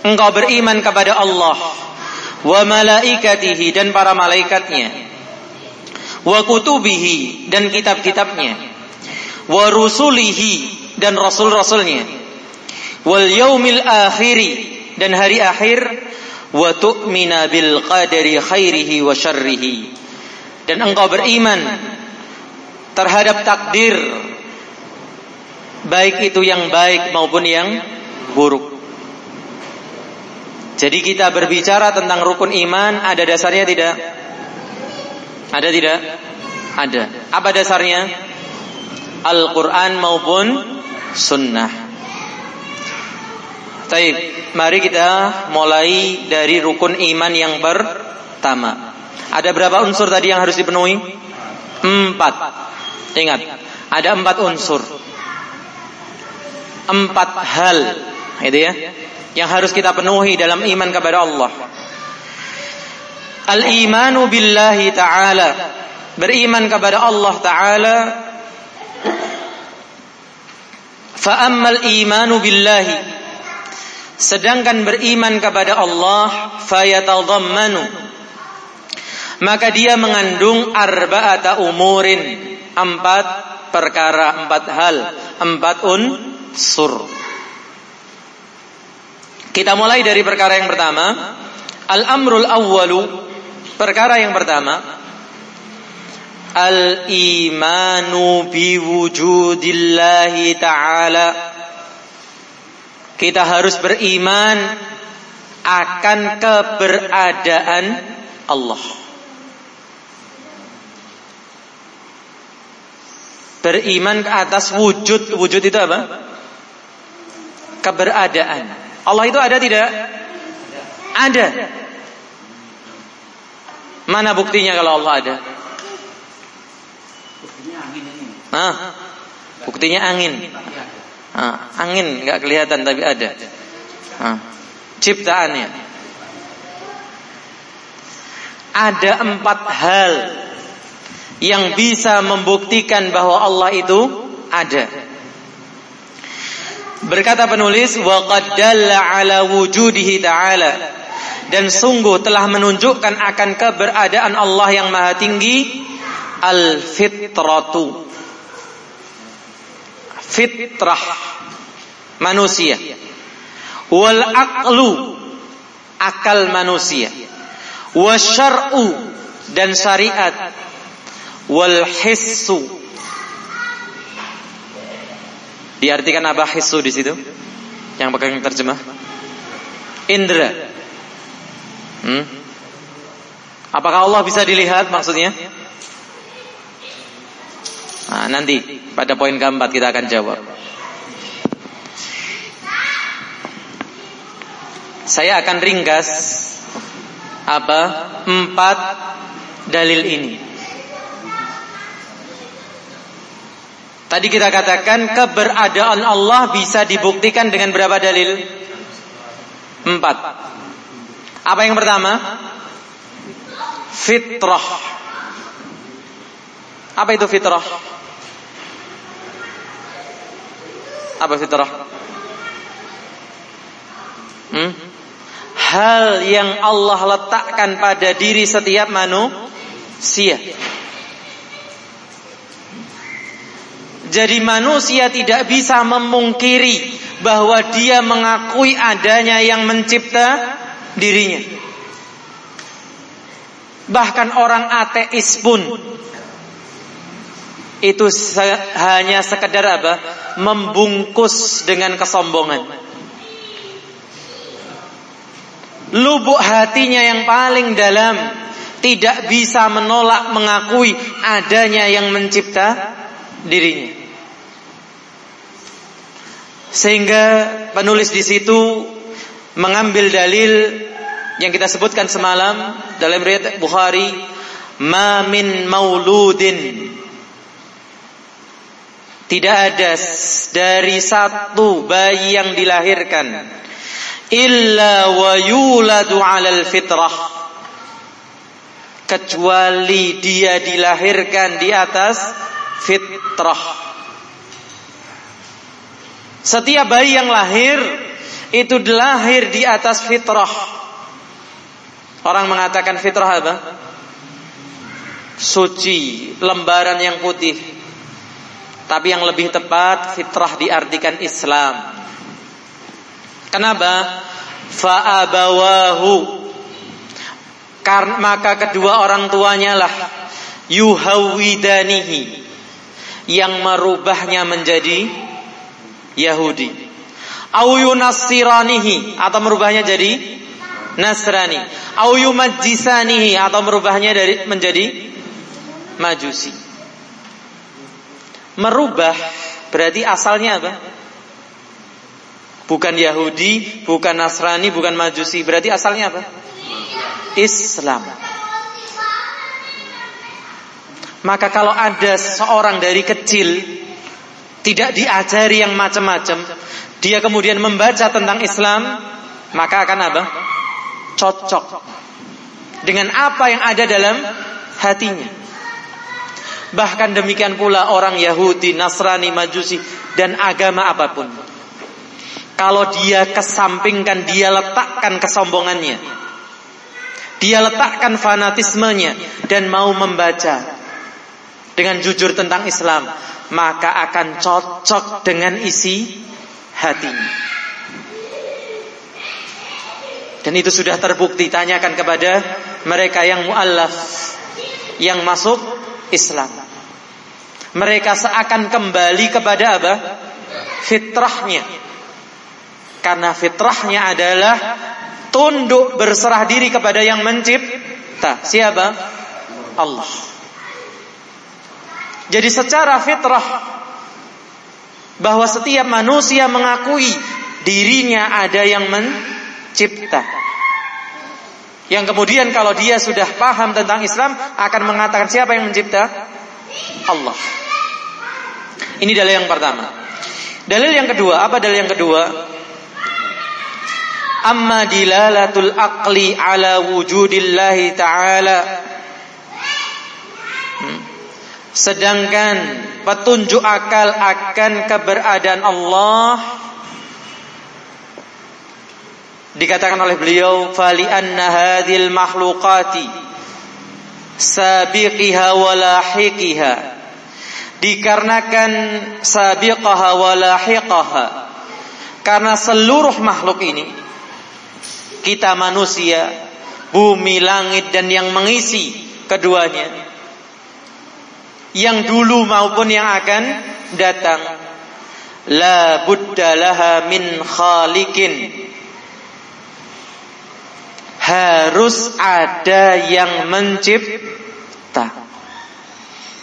engkau beriman kepada Allah wa malaikatihi dan para malaikatnya wa kutubihi dan kitab-kitabnya wa rusulihi dan rasul-rasulnya wal yaumil akhiri dan hari akhir wa tu'mina bil qadari khairihi wa syarrihi. Dan engkau beriman terhadap takdir baik itu yang baik maupun yang buruk jadi kita berbicara tentang rukun iman ada dasarnya tidak ada tidak ada apa dasarnya Al-Quran maupun Sunnah Taib, mari kita mulai dari rukun iman yang pertama. Ada berapa unsur tadi yang harus dipenuhi? Empat. Ingat, ada empat unsur. Empat hal, itu ya, yang harus kita penuhi dalam iman kepada Allah. Al-imanu billahi ta'ala. Beriman kepada Allah ta'ala. Fa'ammal imanu billahi. Sedangkan beriman kepada Allah fayatadhammanu maka dia mengandung arba'ata umurin empat perkara empat hal empat unsur kita mulai dari perkara yang pertama al-amrul awwalu perkara yang pertama al-imanu biwujudillahi ta'ala kita harus beriman akan keberadaan Allah beriman ke atas wujud. Wujud itu apa? Keberadaan. Allah itu ada tidak? Ada. Mana buktinya kalau Allah ada? Nah, buktinya angin. Nah, angin nggak kelihatan tapi ada. Nah, ciptaannya. Ada empat hal yang bisa membuktikan bahwa Allah itu ada. Berkata penulis wa qad ala wujudihi ta'ala. Dan sungguh telah menunjukkan akan keberadaan Allah yang maha tinggi al-fitratu. Fitrah manusia. Wal aqlu akal manusia. Wasyar'u dan syariat. Wal hissu diartikan apa? Hissu di situ? Yang pegang terjemah? Indra. Hmm? apakah Allah bisa dilihat maksudnya? Nah, nanti pada poin keempat kita akan jawab. Saya akan ringkas apa? Empat dalil ini Tadi kita katakan keberadaan Allah bisa dibuktikan dengan berapa dalil? Empat. Apa yang pertama? Fitrah. Apa itu fitrah? Apa fitrah? Hmm? Hal yang Allah letakkan pada diri setiap manusia. Jadi manusia tidak bisa memungkiri bahwa dia mengakui adanya yang mencipta dirinya. Bahkan orang ateis pun itu hanya sekedar apa? Membungkus dengan kesombongan. Lubuk hatinya yang paling dalam tidak bisa menolak mengakui adanya yang mencipta dirinya. Sehingga penulis di situ mengambil dalil yang kita sebutkan semalam dalam riwayat Bukhari, "Ma min mauludin" Tidak ada dari satu bayi yang dilahirkan illa wa yuladu 'alal fitrah. Kecuali dia dilahirkan di atas fitrah setiap bayi yang lahir itu lahir di atas fitrah. Orang mengatakan fitrah apa? Suci, lembaran yang putih. Tapi yang lebih tepat fitrah diartikan Islam. Kenapa? Fa'abawahu karena maka kedua orang tuanya lah yuhawidanihi yang merubahnya menjadi Yahudi. Au yunassiranihi atau merubahnya jadi Nasrani. Au yumajjisanihi atau merubahnya dari menjadi Majusi. Merubah berarti asalnya apa? Bukan Yahudi, bukan Nasrani, bukan Majusi. Berarti asalnya apa? Islam. Maka kalau ada seorang dari kecil tidak diajari yang macam-macam, dia kemudian membaca tentang Islam, maka akan apa? Cocok. dengan apa yang ada dalam hatinya. Bahkan demikian pula orang Yahudi, Nasrani, Majusi dan agama apa pun. Kalau dia kesampingkan, dia letakkan kesombongannya. Dia letakkan fanatismenya dan mau membaca dengan jujur tentang Islam, maka akan cocok dengan isi hatinya. Dan itu sudah terbukti tanyakan kepada mereka yang muallaf yang masuk Islam. Mereka seakan kembali kepada apa? Fitrahnya. Karena fitrahnya adalah tunduk berserah diri kepada yang mencipta. Siapa? Allah. Jadi secara fitrah bahwa setiap manusia mengakui dirinya ada yang mencipta. Yang kemudian kalau dia sudah paham tentang Islam akan mengatakan siapa yang mencipta? Allah. Ini dalil yang pertama. Dalil yang kedua, apa dalil yang kedua? Amma dilalatul aqli ala wujudillahi ta'ala hmm. Sedangkan petunjuk akal akan keberadaan Allah dikatakan oleh beliau fali anna hadhil makhluqati sabiqiha wa lahiqiha. Dikarenakan sabiqaha wa lahiqaha karena seluruh makhluk ini kita manusia bumi langit dan yang mengisi keduanya yang dulu maupun yang akan datang la budda laha min khaliqin harus ada yang mencipta.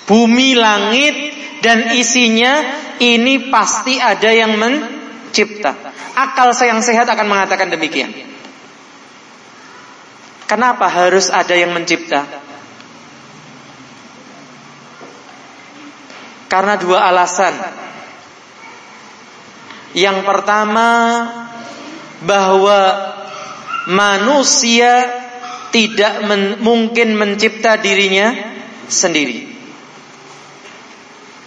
Bumi, langit, dan isinya ini pasti ada yang mencipta. Akal saya yang sehat akan mengatakan demikian. Kenapa harus ada yang mencipta? Karena dua alasan. Yang pertama bahwa manusia tidak men mungkin mencipta dirinya sendiri.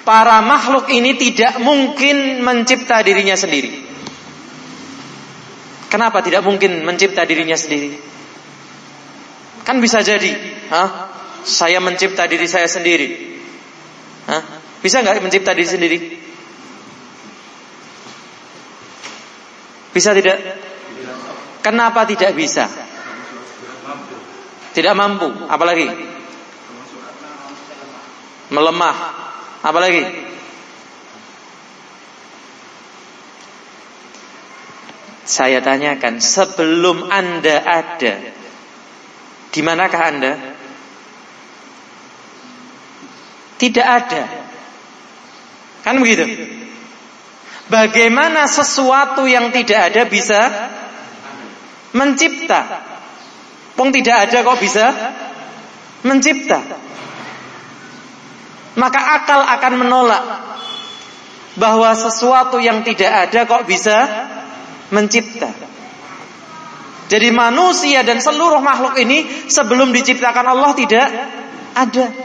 Para makhluk ini tidak mungkin mencipta dirinya sendiri. Kenapa tidak mungkin mencipta dirinya sendiri? Kan bisa jadi, Hah? saya mencipta diri saya sendiri. Hah? Bisa nggak mencipta diri sendiri? Bisa tidak? Kenapa tidak bisa? Tidak mampu. Apalagi? Melemah. Apalagi? Saya tanyakan, sebelum Anda ada, di manakah Anda? Tidak ada. Kan begitu? Bagaimana sesuatu yang tidak ada bisa mencipta. Pong tidak ada kok bisa mencipta. Maka akal akan menolak bahwa sesuatu yang tidak ada kok bisa mencipta. Jadi manusia dan seluruh makhluk ini sebelum diciptakan Allah tidak ada.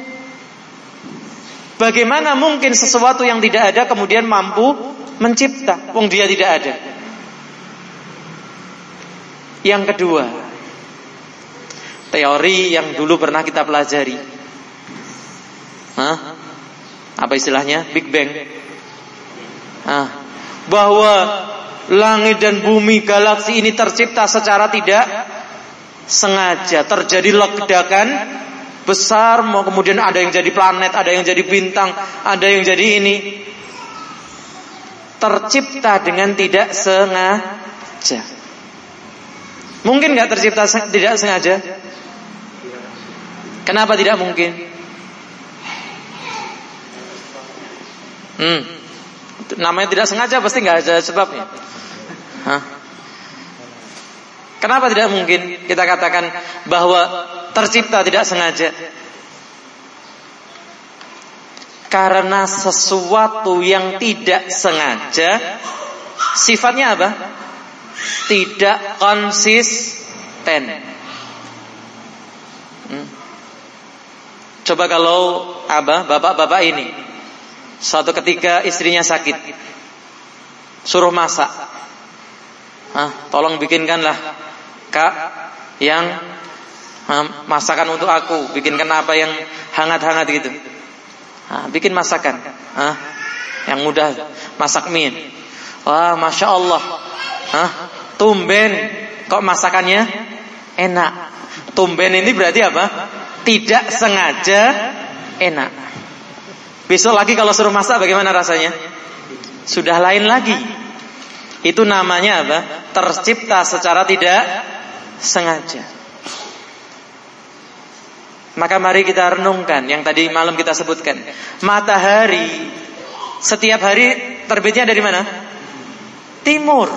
Bagaimana mungkin sesuatu yang tidak ada kemudian mampu mencipta? Wong dia tidak ada. Yang kedua, teori yang dulu pernah kita pelajari. Hah? Apa istilahnya? Big Bang. Hah? Bahwa langit dan bumi galaksi ini tercipta secara tidak sengaja. Terjadi ledakan besar, mau kemudian ada yang jadi planet, ada yang jadi bintang, ada yang jadi ini. Tercipta dengan tidak sengaja. Mungkin nggak tercipta tidak sengaja? Kenapa tidak mungkin? Hmm. Namanya tidak sengaja pasti nggak ada sebabnya. Hah? Kenapa tidak mungkin kita katakan bahwa tercipta tidak sengaja? Karena sesuatu yang tidak sengaja sifatnya apa? tidak konsisten. Coba kalau apa bapak-bapak ini suatu ketika istrinya sakit, suruh masak. Ah, tolong bikinkanlah kak yang masakan untuk aku, bikinkan apa yang hangat-hangat gitu. Ah, bikin masakan, ah, yang mudah masak mie. Wah, masya Allah, ah, tumben kok masakannya enak. Tumben ini berarti apa? Tidak sengaja enak. Besok lagi kalau suruh masak bagaimana rasanya? Sudah lain lagi. Itu namanya apa? Tercipta secara tidak sengaja. Maka mari kita renungkan yang tadi malam kita sebutkan. Matahari setiap hari terbitnya dari mana? Timur.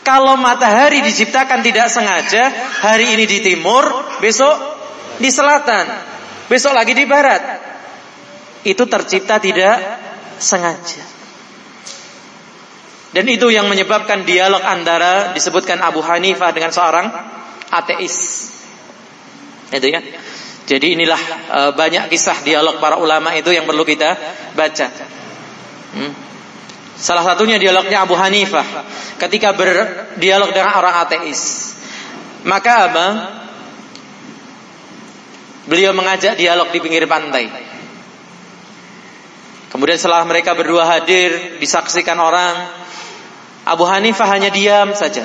Kalau matahari diciptakan tidak sengaja, hari ini di timur, besok di selatan, besok lagi di barat. Itu tercipta tidak sengaja. Dan itu yang menyebabkan dialog antara disebutkan Abu Hanifah dengan seorang ateis. Itu ya. Jadi inilah e, banyak kisah dialog para ulama itu yang perlu kita baca. Hmm. Salah satunya dialognya Abu Hanifah ketika berdialog dengan orang ateis. Maka apa? Beliau mengajak dialog di pinggir pantai. Kemudian setelah mereka berdua hadir, disaksikan orang, Abu Hanifah hanya diam saja.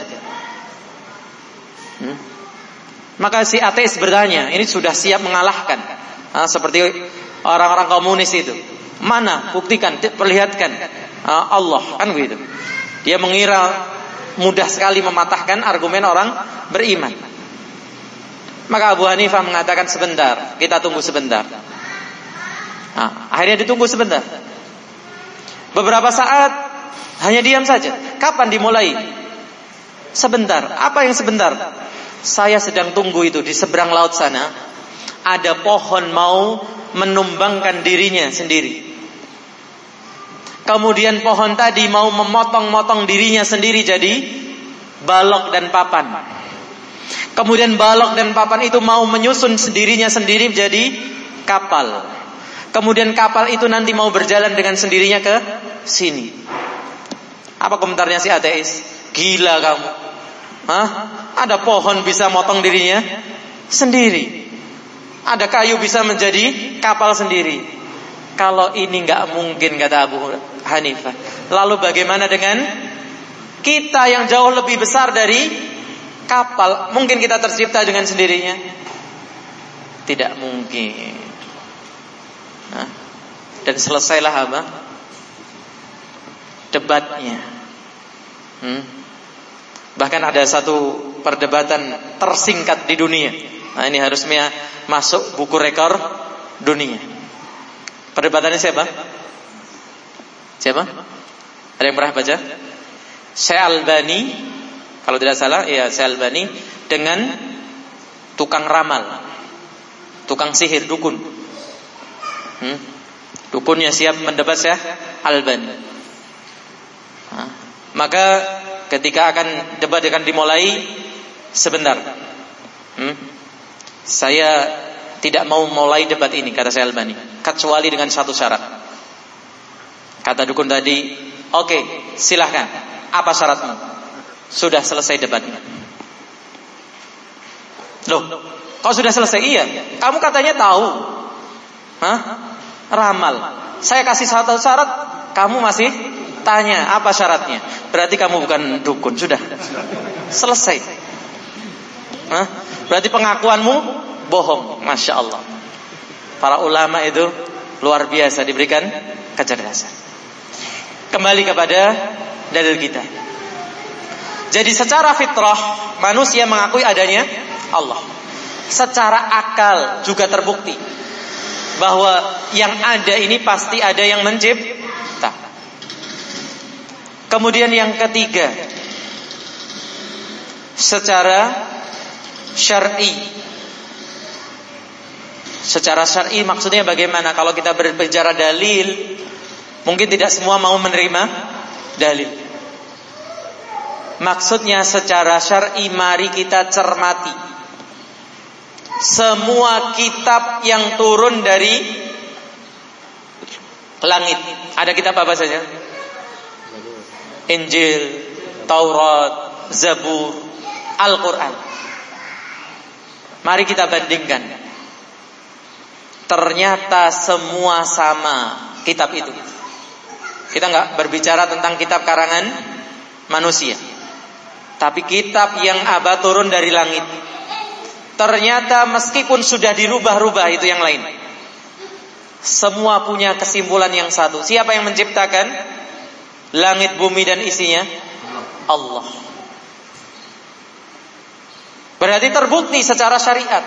Maka si ateis bertanya, ini sudah siap mengalahkan. Nah, seperti orang-orang komunis itu. Mana? Buktikan, perlihatkan. Ah, Allah, kan begitu. Dia mengira mudah sekali mematahkan argumen orang beriman. Maka Abu Hanifah mengatakan sebentar, kita tunggu sebentar. Nah, akhirnya ditunggu sebentar. Beberapa saat hanya diam saja. Kapan dimulai? Sebentar. Apa yang sebentar? Saya sedang tunggu itu di seberang laut sana. Ada pohon mau menumbangkan dirinya sendiri. Kemudian pohon tadi mau memotong-motong dirinya sendiri jadi balok dan papan. Kemudian balok dan papan itu mau menyusun sendirinya sendiri jadi kapal. Kemudian kapal itu nanti mau berjalan dengan sendirinya ke sini. Apa komentarnya si ateis? Gila kamu. Hah? Ada pohon bisa motong dirinya sendiri. Ada kayu bisa menjadi kapal sendiri. Kalau ini nggak mungkin kata Abu Hanifah. Lalu bagaimana dengan kita yang jauh lebih besar dari kapal? Mungkin kita tercipta dengan sendirinya? Tidak mungkin. Hah? Dan selesailah apa? debatnya. Hmm? Bahkan ada satu perdebatan tersingkat di dunia. Nah, ini harusnya masuk buku rekor dunia. Perdebatannya siapa? Siapa? Ada yang pernah baca? Syekh Albani, kalau tidak salah, ya Syekh Albani dengan tukang ramal, tukang sihir dukun. Hmm? Dukunnya siap mendebat Syekh Albani. Maka ketika akan debat akan dimulai sebentar. Hmm? Saya tidak mau mulai debat ini kata saya Albani, kecuali dengan satu syarat. Kata dukun tadi, oke, okay, silahkan. Apa syaratmu? Sudah selesai debatnya. Loh, kau sudah selesai? Iya. Kamu katanya tahu. Hah? Ramal. Saya kasih satu syarat, kamu masih Tanya apa syaratnya? Berarti kamu bukan dukun, sudah. Selesai. Hah? Berarti pengakuanmu bohong, masya Allah. Para ulama itu luar biasa diberikan kecerdasan. Kembali kepada dalil kita. Jadi secara fitrah manusia mengakui adanya Allah. Secara akal juga terbukti bahwa yang ada ini pasti ada yang mencipta. Kemudian yang ketiga, secara syar'i. Secara syar'i maksudnya bagaimana? Kalau kita berbicara dalil, mungkin tidak semua mau menerima dalil. Maksudnya secara syar'i mari kita cermati. semua kitab yang turun dari langit. Ada kitab apa saja? Injil, Taurat, Zabur, Al-Quran. Mari kita bandingkan. Ternyata semua sama kitab itu. Kita nggak berbicara tentang kitab karangan manusia. Tapi kitab yang abad turun dari langit. Ternyata meskipun sudah dirubah-rubah itu yang lain. Semua punya kesimpulan yang satu. Siapa yang menciptakan langit, bumi dan isinya? Allah. Berarti terbukti secara syariat.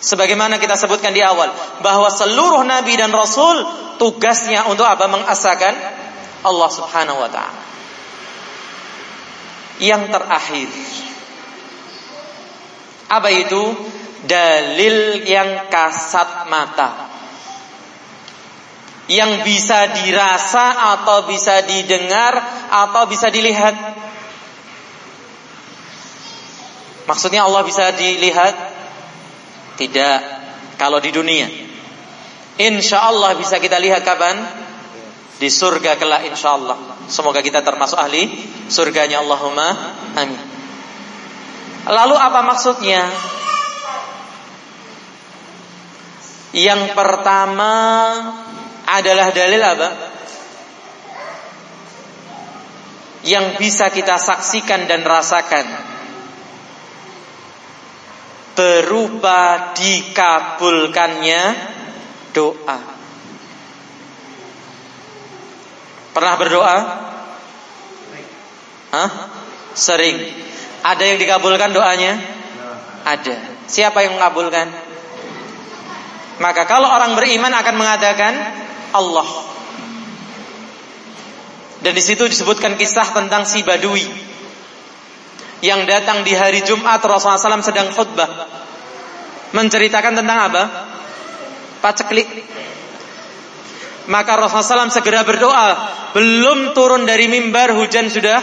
Sebagaimana kita sebutkan di awal bahwa seluruh nabi dan rasul tugasnya untuk apa? Mengasakan Allah Subhanahu wa taala. Yang terakhir apa itu? Dalil yang kasat mata. Yang bisa dirasa atau bisa didengar atau bisa dilihat. Maksudnya Allah bisa dilihat? Tidak. Kalau di dunia. Insya Allah bisa kita lihat kapan? Di surga kelak insya Allah. Semoga kita termasuk ahli surganya Allahumma amin. Lalu apa maksudnya? Yang pertama adalah dalil apa? Yang bisa kita saksikan dan rasakan berupa dikabulkannya doa. Pernah berdoa? Hah? Sering. Ada yang dikabulkan doanya? Ada. Siapa yang mengabulkan? Maka kalau orang beriman akan mengatakan Allah. Dan di situ disebutkan kisah tentang si Badui yang datang di hari Jumat Rasulullah SAW sedang khutbah menceritakan tentang apa? Paceklik. Maka Rasulullah SAW segera berdoa, belum turun dari mimbar hujan sudah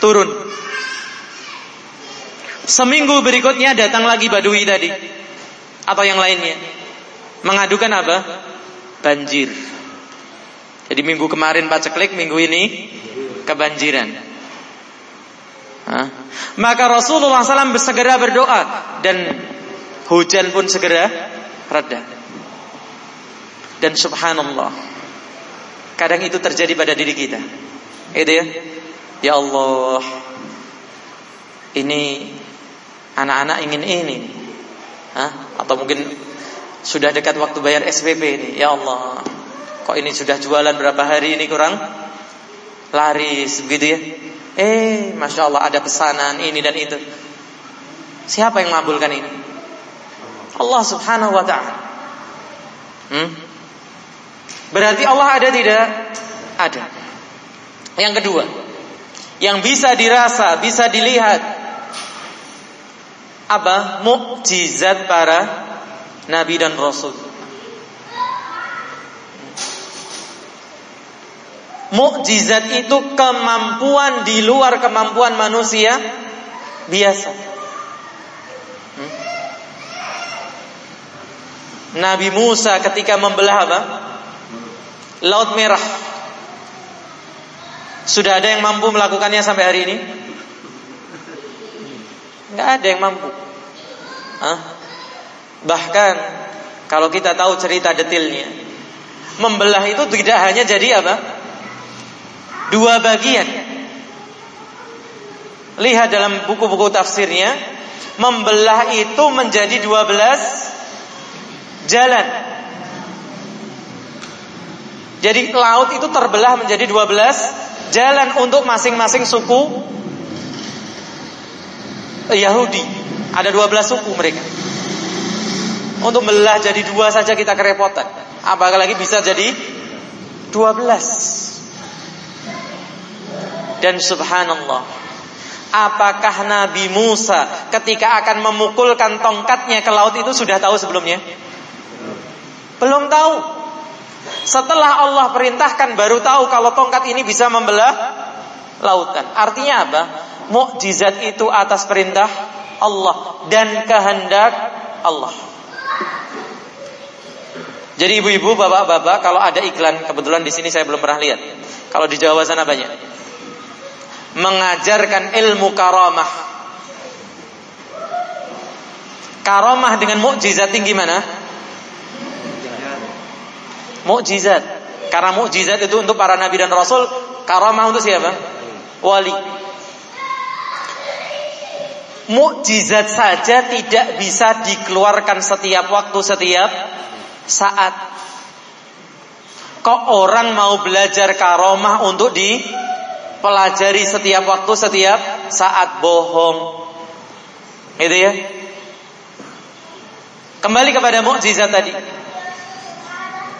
turun. Seminggu berikutnya datang lagi badui tadi atau yang lainnya mengadukan apa? Banjir. Jadi minggu kemarin paceklik, minggu ini kebanjiran. Maka Rasulullah SAW segera berdoa dan hujan pun segera reda. Dan subhanallah, kadang itu terjadi pada diri kita. Itu ya. Ya Allah, ini Anak-anak ingin ini. Hah? Atau mungkin sudah dekat waktu bayar SPP ini. Ya Allah. Kok ini sudah jualan berapa hari ini kurang laris begitu ya? Eh, masya Allah ada pesanan ini dan itu. Siapa yang mengabulkan ini? Allah Subhanahu Wa Taala. Hmm? Berarti Allah ada tidak? Ada. Yang kedua, yang bisa dirasa, bisa dilihat, apa? Mukjizat para nabi dan rasul. Mukjizat itu kemampuan di luar kemampuan manusia biasa. Hmm? Nabi Musa ketika membelah apa? Laut Merah. Sudah ada yang mampu melakukannya sampai hari ini? Nggak ada yang mampu. Hah? Bahkan kalau kita tahu cerita detailnya, membelah itu tidak hanya jadi apa? Dua bagian. Lihat dalam buku-buku tafsirnya, membelah itu menjadi dua belas jalan. Jadi laut itu terbelah menjadi dua belas jalan untuk masing-masing suku Yahudi. Ada 12 suku mereka. Untuk melah jadi dua saja kita kerepotan. Apalagi bisa jadi 12. Dan subhanallah. Apakah Nabi Musa ketika akan memukulkan tongkatnya ke laut itu sudah tahu sebelumnya? Belum tahu. Setelah Allah perintahkan baru tahu kalau tongkat ini bisa membelah lautan. Artinya apa? mukjizat itu atas perintah Allah dan kehendak Allah. Jadi ibu-ibu, bapak-bapak, kalau ada iklan, kebetulan di sini saya belum pernah lihat. Kalau di Jawa sana banyak. Mengajarkan ilmu karamah. Karamah dengan mukjizat tinggi mana? Mukjizat. Karena mukjizat itu untuk para nabi dan rasul, karamah untuk siapa? Wali. Mukjizat saja tidak bisa dikeluarkan setiap waktu, setiap saat. Kok orang mau belajar karomah untuk dipelajari setiap waktu, setiap saat bohong. Gitu ya. Kembali kepada mukjizat tadi.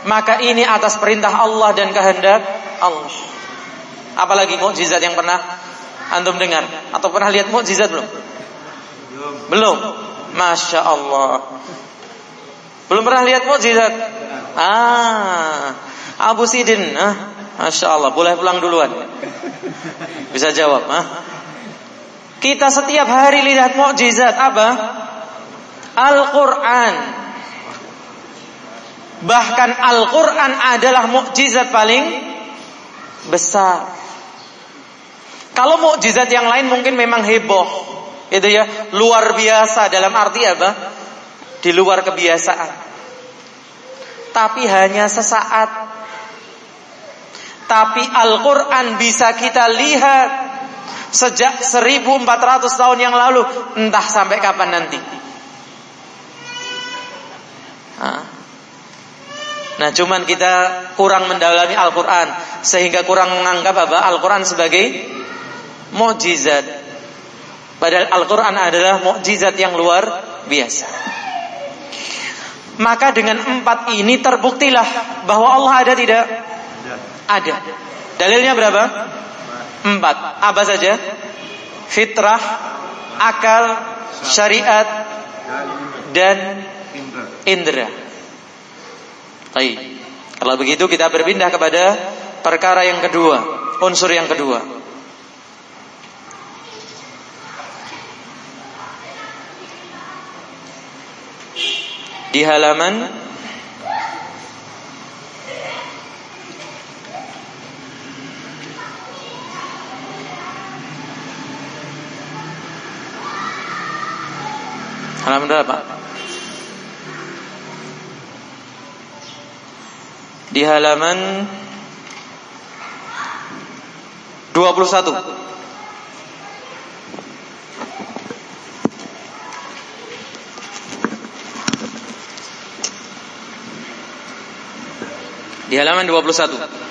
Maka ini atas perintah Allah dan kehendak Allah. Apalagi mukjizat yang pernah antum dengar atau pernah lihat mukjizat belum? Belum. Masya Allah. Belum pernah lihat mukjizat? Ah, Abu Sidin, ah, Masya Allah, boleh pulang duluan. Bisa jawab, ah. Kita setiap hari lihat mukjizat apa? Al-Quran. Bahkan Al-Quran adalah mukjizat paling besar. Kalau mukjizat yang lain mungkin memang heboh, itu ya, luar biasa dalam arti apa? Di luar kebiasaan. Tapi hanya sesaat. Tapi Al-Quran bisa kita lihat sejak 1400 tahun yang lalu, entah sampai kapan nanti. Nah, cuman kita kurang mendalami Al-Quran sehingga kurang menganggap apa Al-Quran sebagai mukjizat. Padahal Al-Quran adalah mukjizat yang luar biasa. Maka dengan empat ini terbuktilah bahwa Allah ada tidak? Ada. Dalilnya berapa? Empat. Apa saja? Fitrah, akal, syariat, dan indera. Baik. Kalau begitu kita berpindah kepada perkara yang kedua, unsur yang kedua. Di halaman halaman berapa? di halaman 21. Di halaman 21.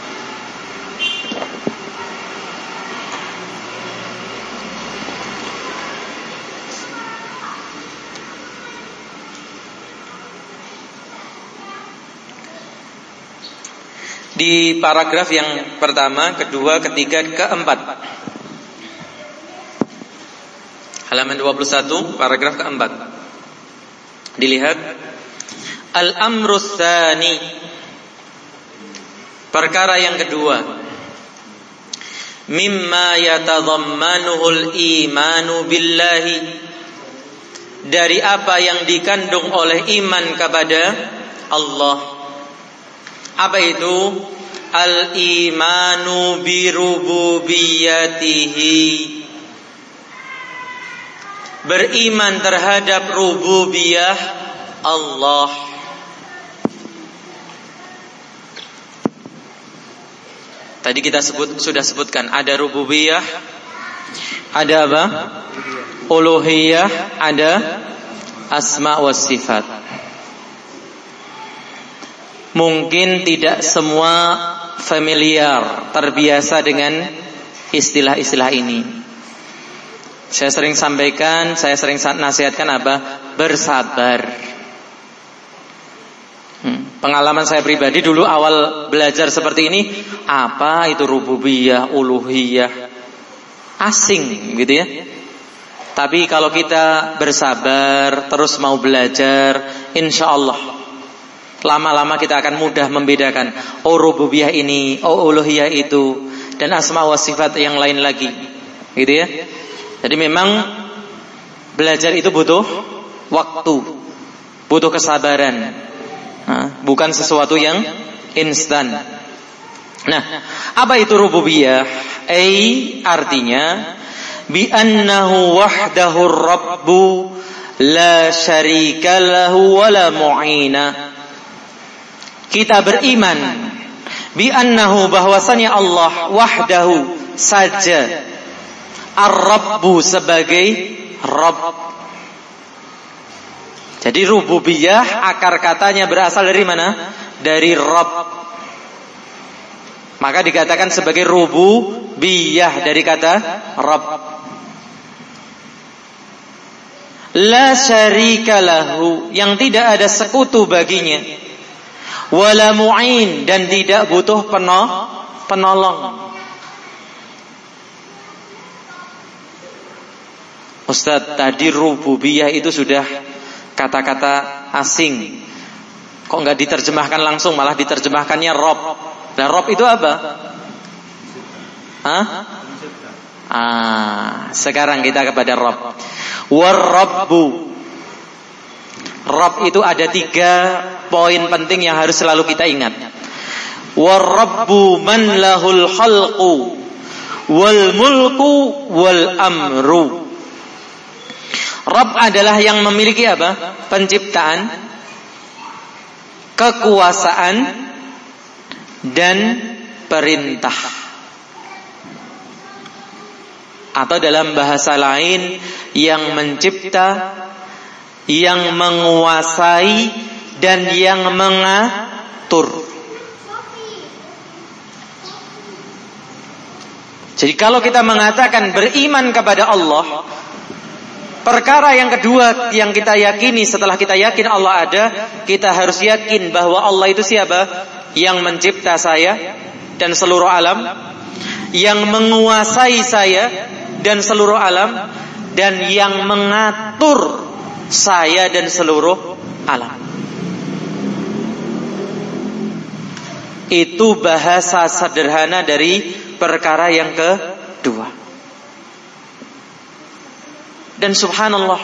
di paragraf yang pertama, kedua, ketiga, keempat. Halaman 21, paragraf keempat. Dilihat Al-amrus tsani. Perkara yang kedua. Mimma yatadhammanuhul imanu billahi. Dari apa yang dikandung oleh iman kepada Allah apa itu? Al-imanu birububiyatihi Beriman terhadap rububiyah Allah Tadi kita sebut sudah sebutkan ada rububiyah, ada apa? Uluhiyah, ada asma was sifat mungkin tidak semua familiar, terbiasa dengan istilah-istilah ini. Saya sering sampaikan, saya sering nasihatkan apa? Bersabar. Hmm. Pengalaman saya pribadi dulu awal belajar seperti ini, apa itu rububiyah, uluhiyah, asing gitu ya. Tapi kalau kita bersabar, terus mau belajar, insya Allah Lama-lama kita akan mudah membedakan oh rububiyah ini, oh uluhiyah itu dan asma wa sifat yang lain lagi. Gitu ya. Jadi memang belajar itu butuh waktu. butuh kesabaran. Bukan sesuatu yang instan. Nah, apa itu rububiyah? Ai artinya bi annahu wahdahu rabbu la syarika lahu wa la mu'ina. Kita beriman bi annahu bahwasanya Allah wahdahu saja ar-rabbu sebagai rabb jadi rububiyah akar katanya berasal dari mana? Dari Rabb. Maka dikatakan sebagai rububiyah dari kata Rabb. La syarika lahu yang tidak ada sekutu baginya. Wala mu'in dan tidak butuh penolong. Ustaz, tadi rububiyah itu sudah kata-kata asing. Kok nggak diterjemahkan langsung, malah diterjemahkannya Rob. Nah, Rob itu apa? Hah? Ah, sekarang kita kepada Rob. Warrabbu. Rob itu ada tiga poin penting yang harus selalu kita ingat. Warrabbu man lahul khalqu wal mulku wal amru. Rob adalah yang memiliki apa? Penciptaan, kekuasaan, dan perintah. Atau dalam bahasa lain, yang mencipta, yang menguasai, dan yang mengatur. Jadi kalau kita mengatakan beriman kepada Allah, Perkara yang kedua yang kita yakini setelah kita yakin Allah ada, kita harus yakin bahwa Allah itu siapa? Yang mencipta saya dan seluruh alam, yang menguasai saya dan seluruh alam, dan yang mengatur saya dan seluruh alam. Itu bahasa sederhana dari perkara yang kedua. Dan subhanallah.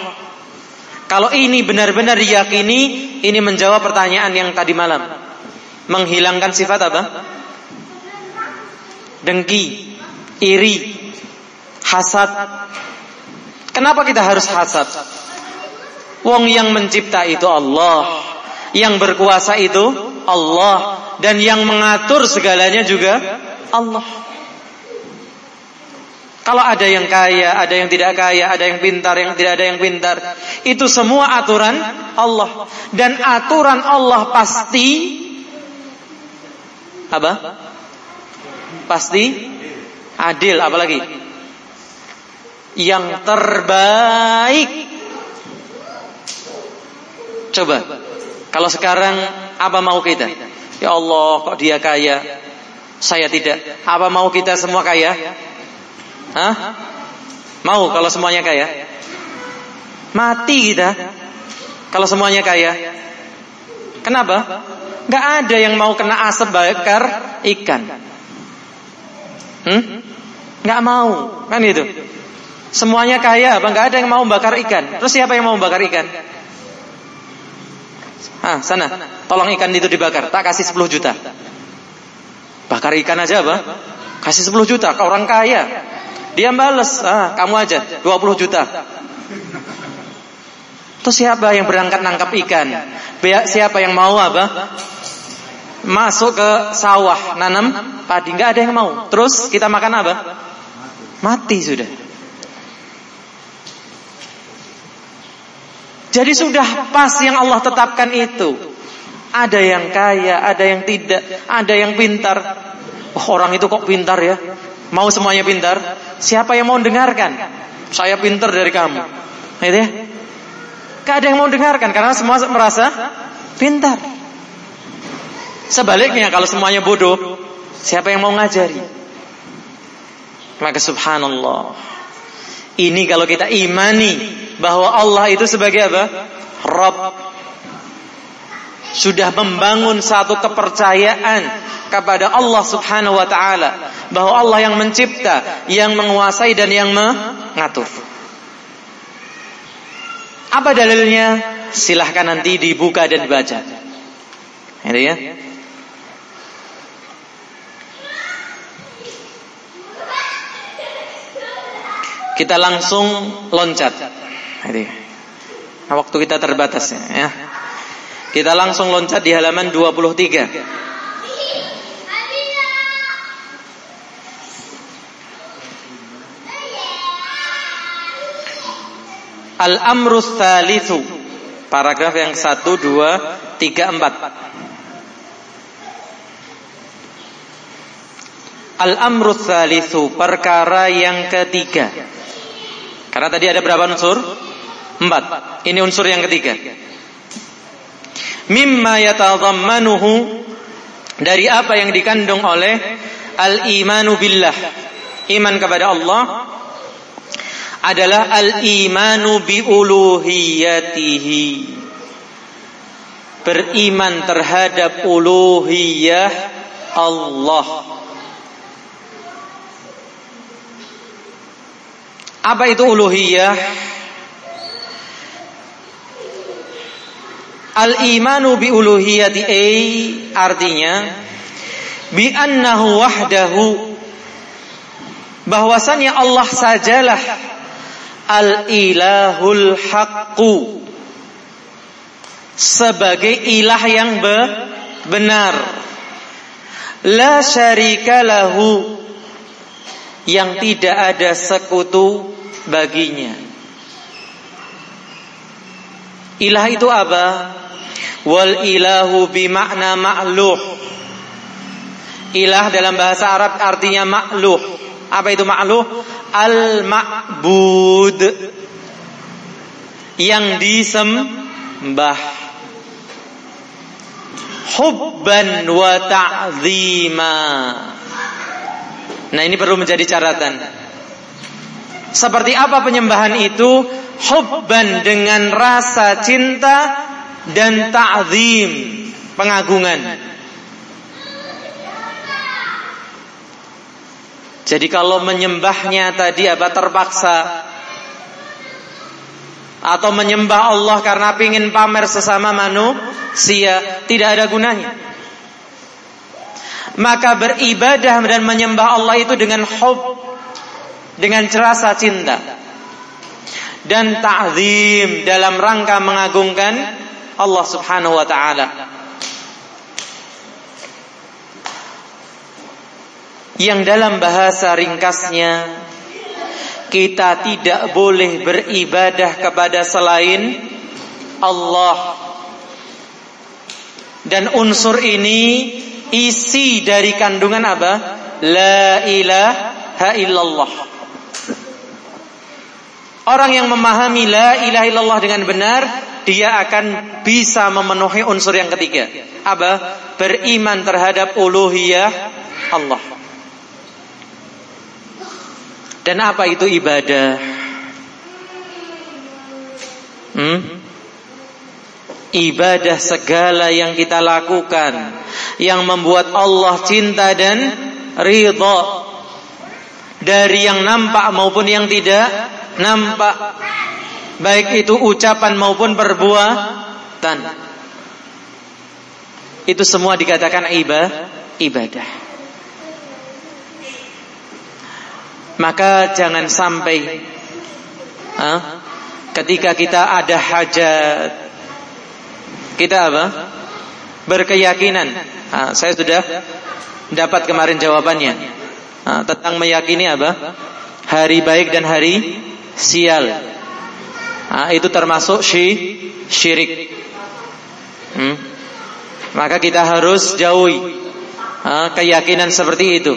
Kalau ini benar-benar diyakini Ini menjawab pertanyaan yang tadi malam. Menghilangkan sifat apa? Dengki Iri Hasad. Kenapa kita harus hasad? Wong yang mencipta itu Allah. Yang berkuasa itu Allah. Dan yang mengatur segalanya juga Allah kalau ada yang kaya, ada yang tidak kaya, ada yang pintar, yang tidak ada yang pintar. Itu semua aturan Allah. Dan aturan Allah pasti apa? Pasti adil, apalagi yang terbaik. Coba, kalau sekarang apa mau kita? Ya Allah, kok dia kaya, saya tidak. Apa mau kita semua kaya? Hah? Mau kalau semuanya kaya? Mati kita. Kalau semuanya kaya. Kenapa? Gak ada yang mau kena asap bakar ikan. Hmm? Gak mau, kan itu. Semuanya kaya, apa nggak ada yang mau bakar ikan? Terus siapa yang mau bakar ikan? Ah, sana, tolong ikan itu dibakar. Tak kasih 10 juta. Bakar ikan aja apa? Kasih 10 juta ke orang kaya. Dia bales, ah, kamu aja 20 juta. Terus siapa yang berangkat nangkap ikan? Siapa yang mau apa? Masuk ke sawah, nanam padi, nggak ada yang mau. Terus kita makan apa? Mati sudah. Jadi sudah pas yang Allah tetapkan itu. Ada yang kaya, ada yang tidak, ada yang pintar. Oh, orang itu kok pintar ya? Mau semuanya pintar? Siapa yang mau dengarkan? Saya pintar dari kamu. Gitu ya? Gak ada yang mau dengarkan karena semua merasa pintar. Sebaliknya kalau semuanya bodoh, siapa yang mau ngajari? Maka subhanallah. Ini kalau kita imani bahwa Allah itu sebagai apa? Rob sudah membangun satu kepercayaan kepada Allah Subhanahu wa taala bahwa Allah yang mencipta, yang menguasai dan yang mengatur. Apa dalilnya? silahkan nanti dibuka dan dibaca. Itu ya. Kita langsung loncat. Itu ya. Nah, waktu kita terbatas ya. Kita langsung loncat di halaman 23. Al-amru thalithu. Paragraf yang 1 2 3 4. Al-amru thalithu, perkara yang ketiga. Karena tadi ada berapa unsur? Empat. Ini unsur yang ketiga. Mimma yatadhammanuhu dari apa yang dikandung oleh al-imanu billah. Iman kepada Allah adalah al-imanu bi uluhiyatihi. Beriman terhadap uluhiyah Allah. Apa itu uluhiyah? Al-imanu bi uluhiyati artinya bi annahu wahdahu bahwasannya Allah sajalah al-ilahul haqqu sebagai ilah yang be benar. La syarika lahu yang tidak ada sekutu baginya. Ilah itu apa wal ilahu bimakna ma'luh ilah dalam bahasa Arab artinya ma'luh apa itu ma'luh al-ma'bud. Yang disembah. Hubban wa ta'zima. Nah ini perlu menjadi catatan. Seperti apa penyembahan itu? Hubban dengan rasa cinta dan ta'zim pengagungan. Jadi kalau menyembahnya tadi apa terpaksa? Atau menyembah Allah karena ingin pamer sesama manusia tidak ada gunanya. Maka beribadah dan menyembah Allah itu dengan hub dengan rasa cinta. Dan ta'zim dalam rangka mengagungkan Allah Subhanahu wa taala. yang dalam bahasa ringkasnya kita tidak boleh beribadah kepada selain Allah. Dan unsur ini isi dari kandungan apa? La ilaha illallah. Orang yang memahami la ilaha illallah dengan benar, dia akan bisa memenuhi unsur yang ketiga. Apa? Beriman terhadap uluhiyah Allah. Dan apa itu ibadah? Hmm? Ibadah segala yang kita lakukan yang membuat Allah cinta dan ridha dari yang nampak maupun yang tidak nampak baik itu ucapan maupun perbuatan itu semua dikatakan ibadah Maka jangan sampai ha? ketika kita ada hajat kita apa? Berkeyakinan. Ha, saya sudah dapat kemarin jawabannya ha, tentang meyakini apa? Hari baik dan hari sial. Ha, itu termasuk syi, syirik. Hmm? Maka kita harus jauhi ha, keyakinan seperti itu.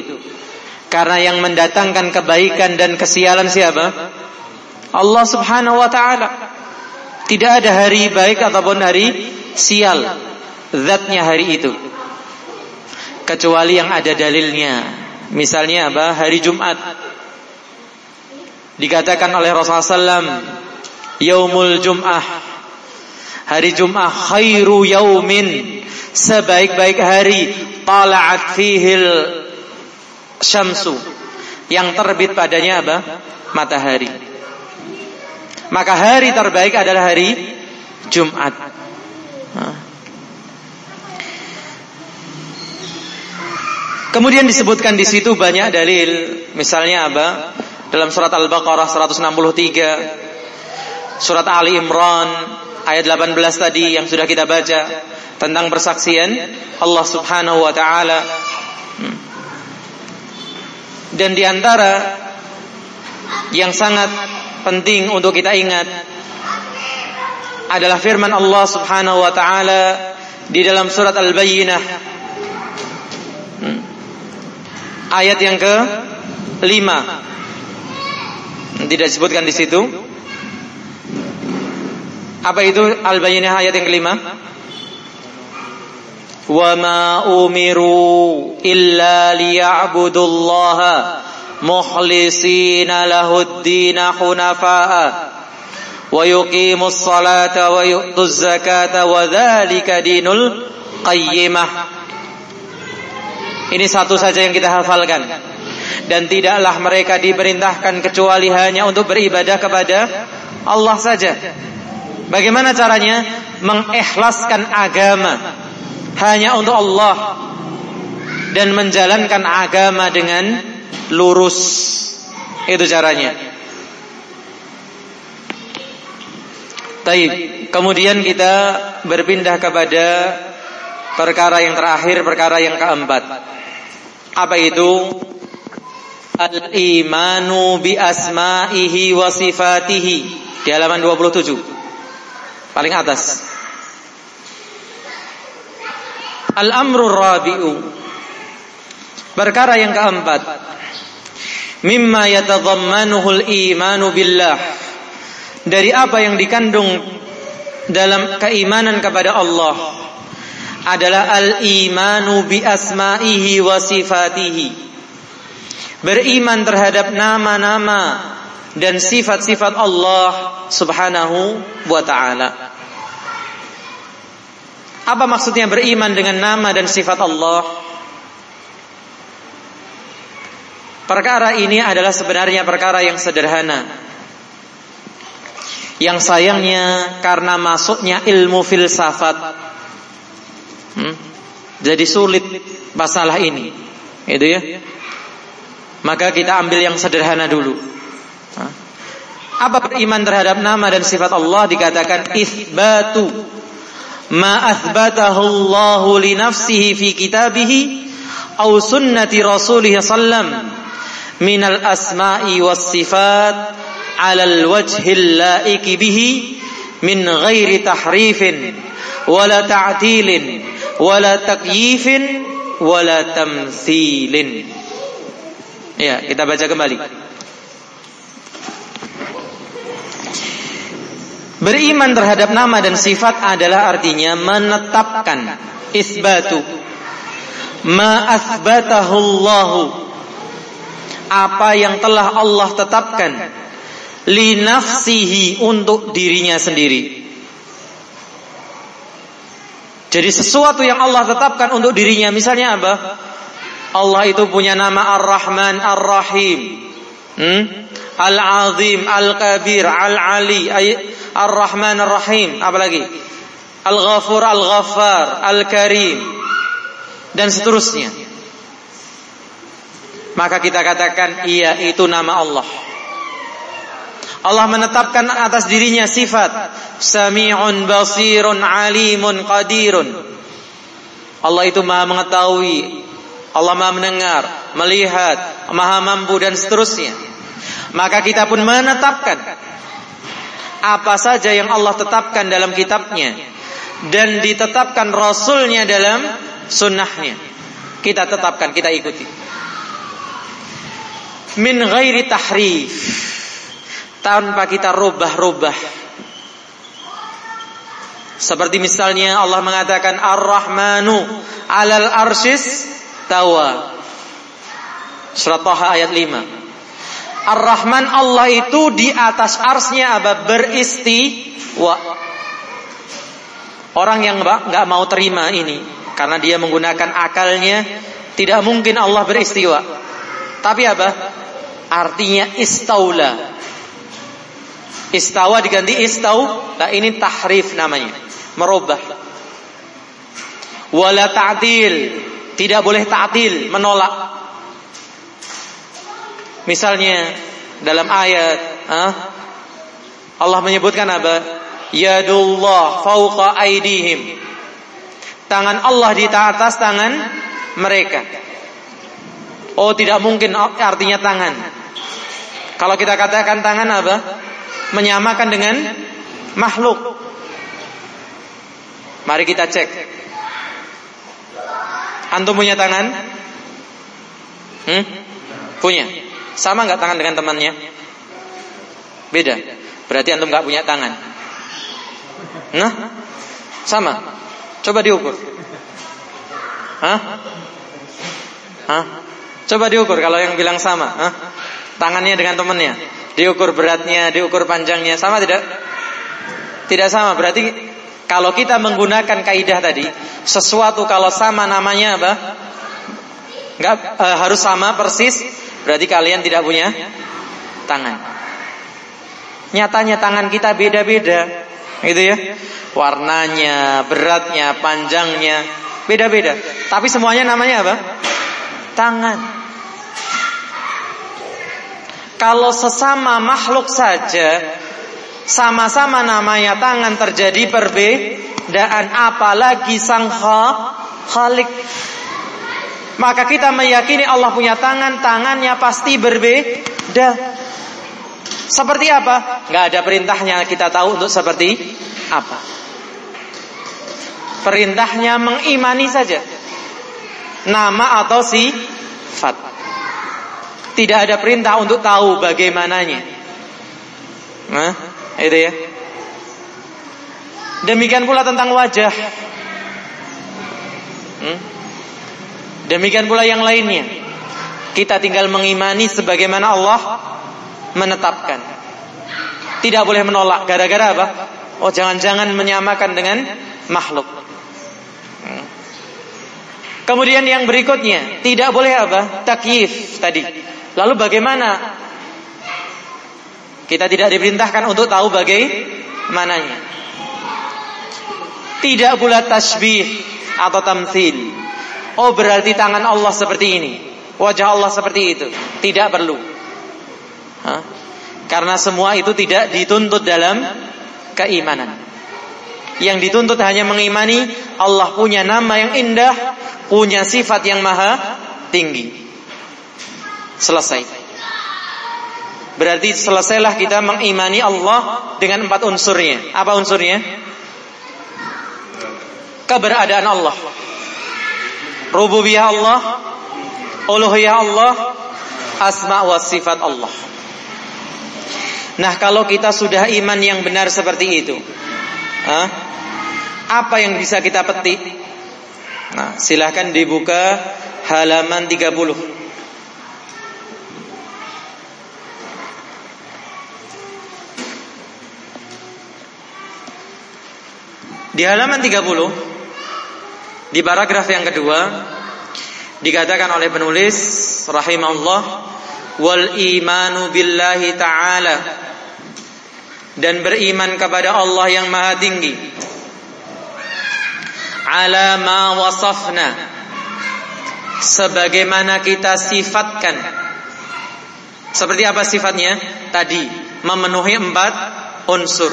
Karena yang mendatangkan kebaikan dan kesialan siapa? Allah Subhanahu wa taala. Tidak ada hari baik ataupun hari sial. Zatnya hari itu. Kecuali yang ada dalilnya. Misalnya apa? Hari Jumat. Dikatakan oleh Rasulullah SAW, Yaumul Jum'ah. Hari Jum'ah khairu yaumin. Sebaik-baik hari. Tala'at fihil syamsu yang terbit padanya apa? Matahari. Maka hari terbaik adalah hari Jumat. Kemudian disebutkan di situ banyak dalil, misalnya apa? Dalam surat Al-Baqarah 163, surat Ali Imran ayat 18 tadi yang sudah kita baca tentang persaksian Allah Subhanahu wa taala. Hmm. Dan di antara yang sangat penting untuk kita ingat adalah firman Allah Subhanahu wa taala di dalam surat Al-Bayyinah hmm. ayat yang ke lima tidak disebutkan di situ apa itu Al-Bayyinah ayat yang kelima? Umiru illa liya'budullaha mukhlisina lahud-din hunafa'a wa yuqimus salata wa yu'tuz zakata wa dzalika dinul qayyimah. Ini satu saja yang kita hafalkan. Dan tidaklah mereka diperintahkan kecuali hanya untuk beribadah kepada Allah saja bagaimana caranya mengikhlaskan agama hanya untuk Allah dan menjalankan agama dengan lurus. Itu caranya. Taib. Kemudian kita berpindah kepada perkara yang terakhir, perkara yang keempat. Apa itu? Al-imanu bi asma'ihi wa sifatihi di halaman 27. Paling atas. Al-amru rabi'u. Perkara yang keempat. Mimma yatadhammanuhu al-imanu billah. Dari apa yang dikandung dalam keimanan kepada Allah adalah al-imanu bi asma'ihi wa sifatihi. Beriman terhadap nama-nama dan sifat-sifat Allah Subhanahu wa taala. Apa maksudnya beriman dengan nama dan sifat Allah? Perkara ini adalah sebenarnya perkara yang sederhana. Yang sayangnya karena masuknya ilmu filsafat. Hmm? Jadi sulit masalah ini. Itu ya. Maka kita ambil yang sederhana dulu. Apa beriman terhadap nama dan sifat Allah dikatakan isbatu ma athbatahu Allah li nafsihi fi kitabihi aw sunnati rasulih sallam min al asma'i was sifat ala al wajhi laiki bihi min ghairi tahrifin wala ta'tilin wala takyifin wala tamthilin ya kita baca kembali Beriman terhadap nama dan sifat adalah artinya menetapkan isbatu ma apa yang telah Allah tetapkan li nafsihi untuk dirinya sendiri. Jadi sesuatu yang Allah tetapkan untuk dirinya misalnya apa? Allah itu punya nama Ar-Rahman Ar-Rahim. Hmm? Al-Azim, Al-Kabir, Al-Ali, Ar-Rahman Ar-Rahim, apalagi Al-Ghafur Al-Ghaffar Al-Karim dan seterusnya. Maka kita katakan iya itu nama Allah. Allah menetapkan atas dirinya sifat Sami'un basirun alimun qadirun. Allah itu maha mengetahui, Allah maha mendengar, melihat, maha mampu dan seterusnya. Maka kita pun menetapkan apa saja yang Allah tetapkan dalam kitabnya dan ditetapkan Rasulnya dalam sunnahnya. Kita tetapkan, kita ikuti. Min ghairi tahrif. Tanpa kita rubah-rubah. Seperti misalnya Allah mengatakan Ar-Rahmanu alal arsis tawa. Surat Taha ayat 5. Ar-Rahman Allah itu di atas arsnya apa? Beristiwa. Orang yang nggak mau terima ini karena dia menggunakan akalnya tidak mungkin Allah beristiwa. Tapi apa? Artinya istaula. Istawa diganti istau, nah ini tahrif namanya, merubah. Wala ta'dil, tidak boleh ta'dil, menolak. Misalnya dalam ayat, ah, Allah menyebutkan apa? Yadullah fauqa aidihim. Tangan Allah di atas tangan mereka. Oh, tidak mungkin artinya tangan. Kalau kita katakan tangan apa? Menyamakan dengan makhluk. Mari kita cek. Antum punya tangan? Hmm? Punya. Sama nggak tangan dengan temannya? Beda. Berarti antum nggak punya tangan. Nah, sama. Coba diukur. Hah? Hah? Coba diukur kalau yang bilang sama. Hah? Tangannya dengan temannya. Diukur beratnya, diukur panjangnya. Sama tidak? Tidak sama. Berarti kalau kita menggunakan kaidah tadi, sesuatu kalau sama namanya apa? Enggak e, harus sama persis. Berarti kalian tidak punya tangan. Nyatanya tangan kita beda-beda. Gitu ya. Warnanya, beratnya, panjangnya beda-beda. Tapi semuanya namanya apa? Tangan. Kalau sesama makhluk saja sama-sama namanya tangan terjadi perbedaan apalagi sang khalik maka kita meyakini Allah punya tangan tangannya pasti berbeda seperti apa? Gak ada perintahnya kita tahu untuk seperti apa. Perintahnya mengimani saja. Nama atau sifat. Tidak ada perintah untuk tahu bagaimananya. Nah, itu ya. Demikian pula tentang wajah. Hmm? Demikian pula yang lainnya. Kita tinggal mengimani sebagaimana Allah menetapkan. Tidak boleh menolak gara-gara apa? Oh jangan-jangan menyamakan dengan makhluk. Hmm. Kemudian yang berikutnya tidak boleh apa? Takyif tadi. Lalu bagaimana? Kita tidak diperintahkan untuk tahu bagaimananya. Tidak pula tasbih atau tamsil. Oh berarti tangan Allah seperti ini. Wajah Allah seperti itu. Tidak perlu. Hah? Karena semua itu tidak dituntut dalam keimanan. Yang dituntut hanya mengimani Allah punya nama yang indah, punya sifat yang maha tinggi. Selesai. Berarti selesailah kita mengimani Allah dengan empat unsurnya. Apa unsurnya? Keberadaan Allah. Rububiyah Allah, uluhiyah Allah, asma wa sifat Allah. Nah kalau kita sudah iman yang benar seperti itu? Apa yang bisa kita petik Nah silahkan dibuka halaman 30 Di halaman 30 Di paragraf yang kedua Dikatakan oleh penulis Rahimahullah Wal imanu billahi ta'ala dan beriman kepada Allah yang Maha Tinggi. Ala ma wasafna sebagaimana kita sifatkan. Seperti apa sifatnya? Tadi memenuhi empat unsur.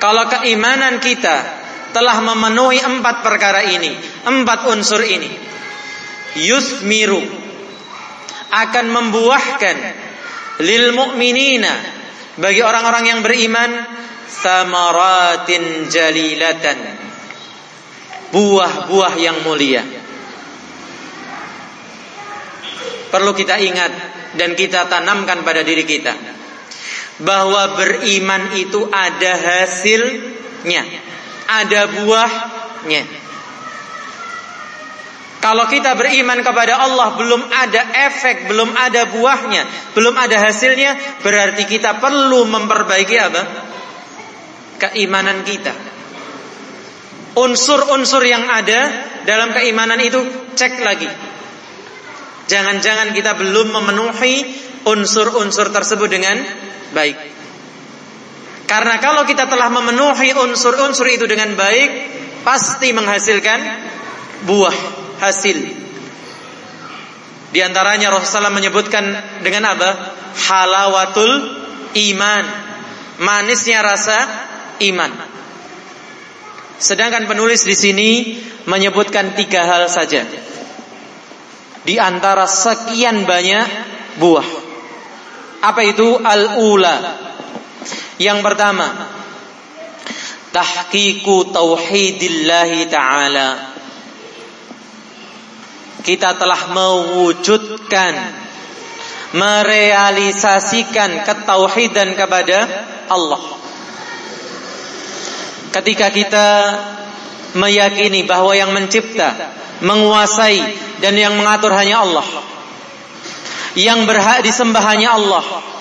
Kalau keimanan kita telah memenuhi empat perkara ini, empat unsur ini, yusmiru akan membuahkan lil mu'minina bagi orang-orang yang beriman samaratin jalilatan buah-buah yang mulia. Perlu kita ingat dan kita tanamkan pada diri kita bahwa beriman itu ada hasilnya ada buahnya kalau kita beriman kepada Allah belum ada efek, belum ada buahnya, belum ada hasilnya, berarti kita perlu memperbaiki apa? Keimanan kita. Unsur-unsur yang ada dalam keimanan itu cek lagi. Jangan-jangan kita belum memenuhi unsur-unsur tersebut dengan baik. Karena kalau kita telah memenuhi unsur-unsur itu dengan baik, pasti menghasilkan buah hasil. Di antaranya Rasulullah menyebutkan dengan apa? Halawatul iman. Manisnya rasa iman. Sedangkan penulis di sini menyebutkan tiga hal saja. Di antara sekian banyak buah. Apa itu al-ula? Yang pertama, tahqiqu tauhidillahi taala. Kita telah mewujudkan merealisasikan ketauhidan kepada Allah. Ketika kita meyakini bahwa yang mencipta, menguasai dan yang mengatur hanya Allah. Yang berhak disembah hanya Allah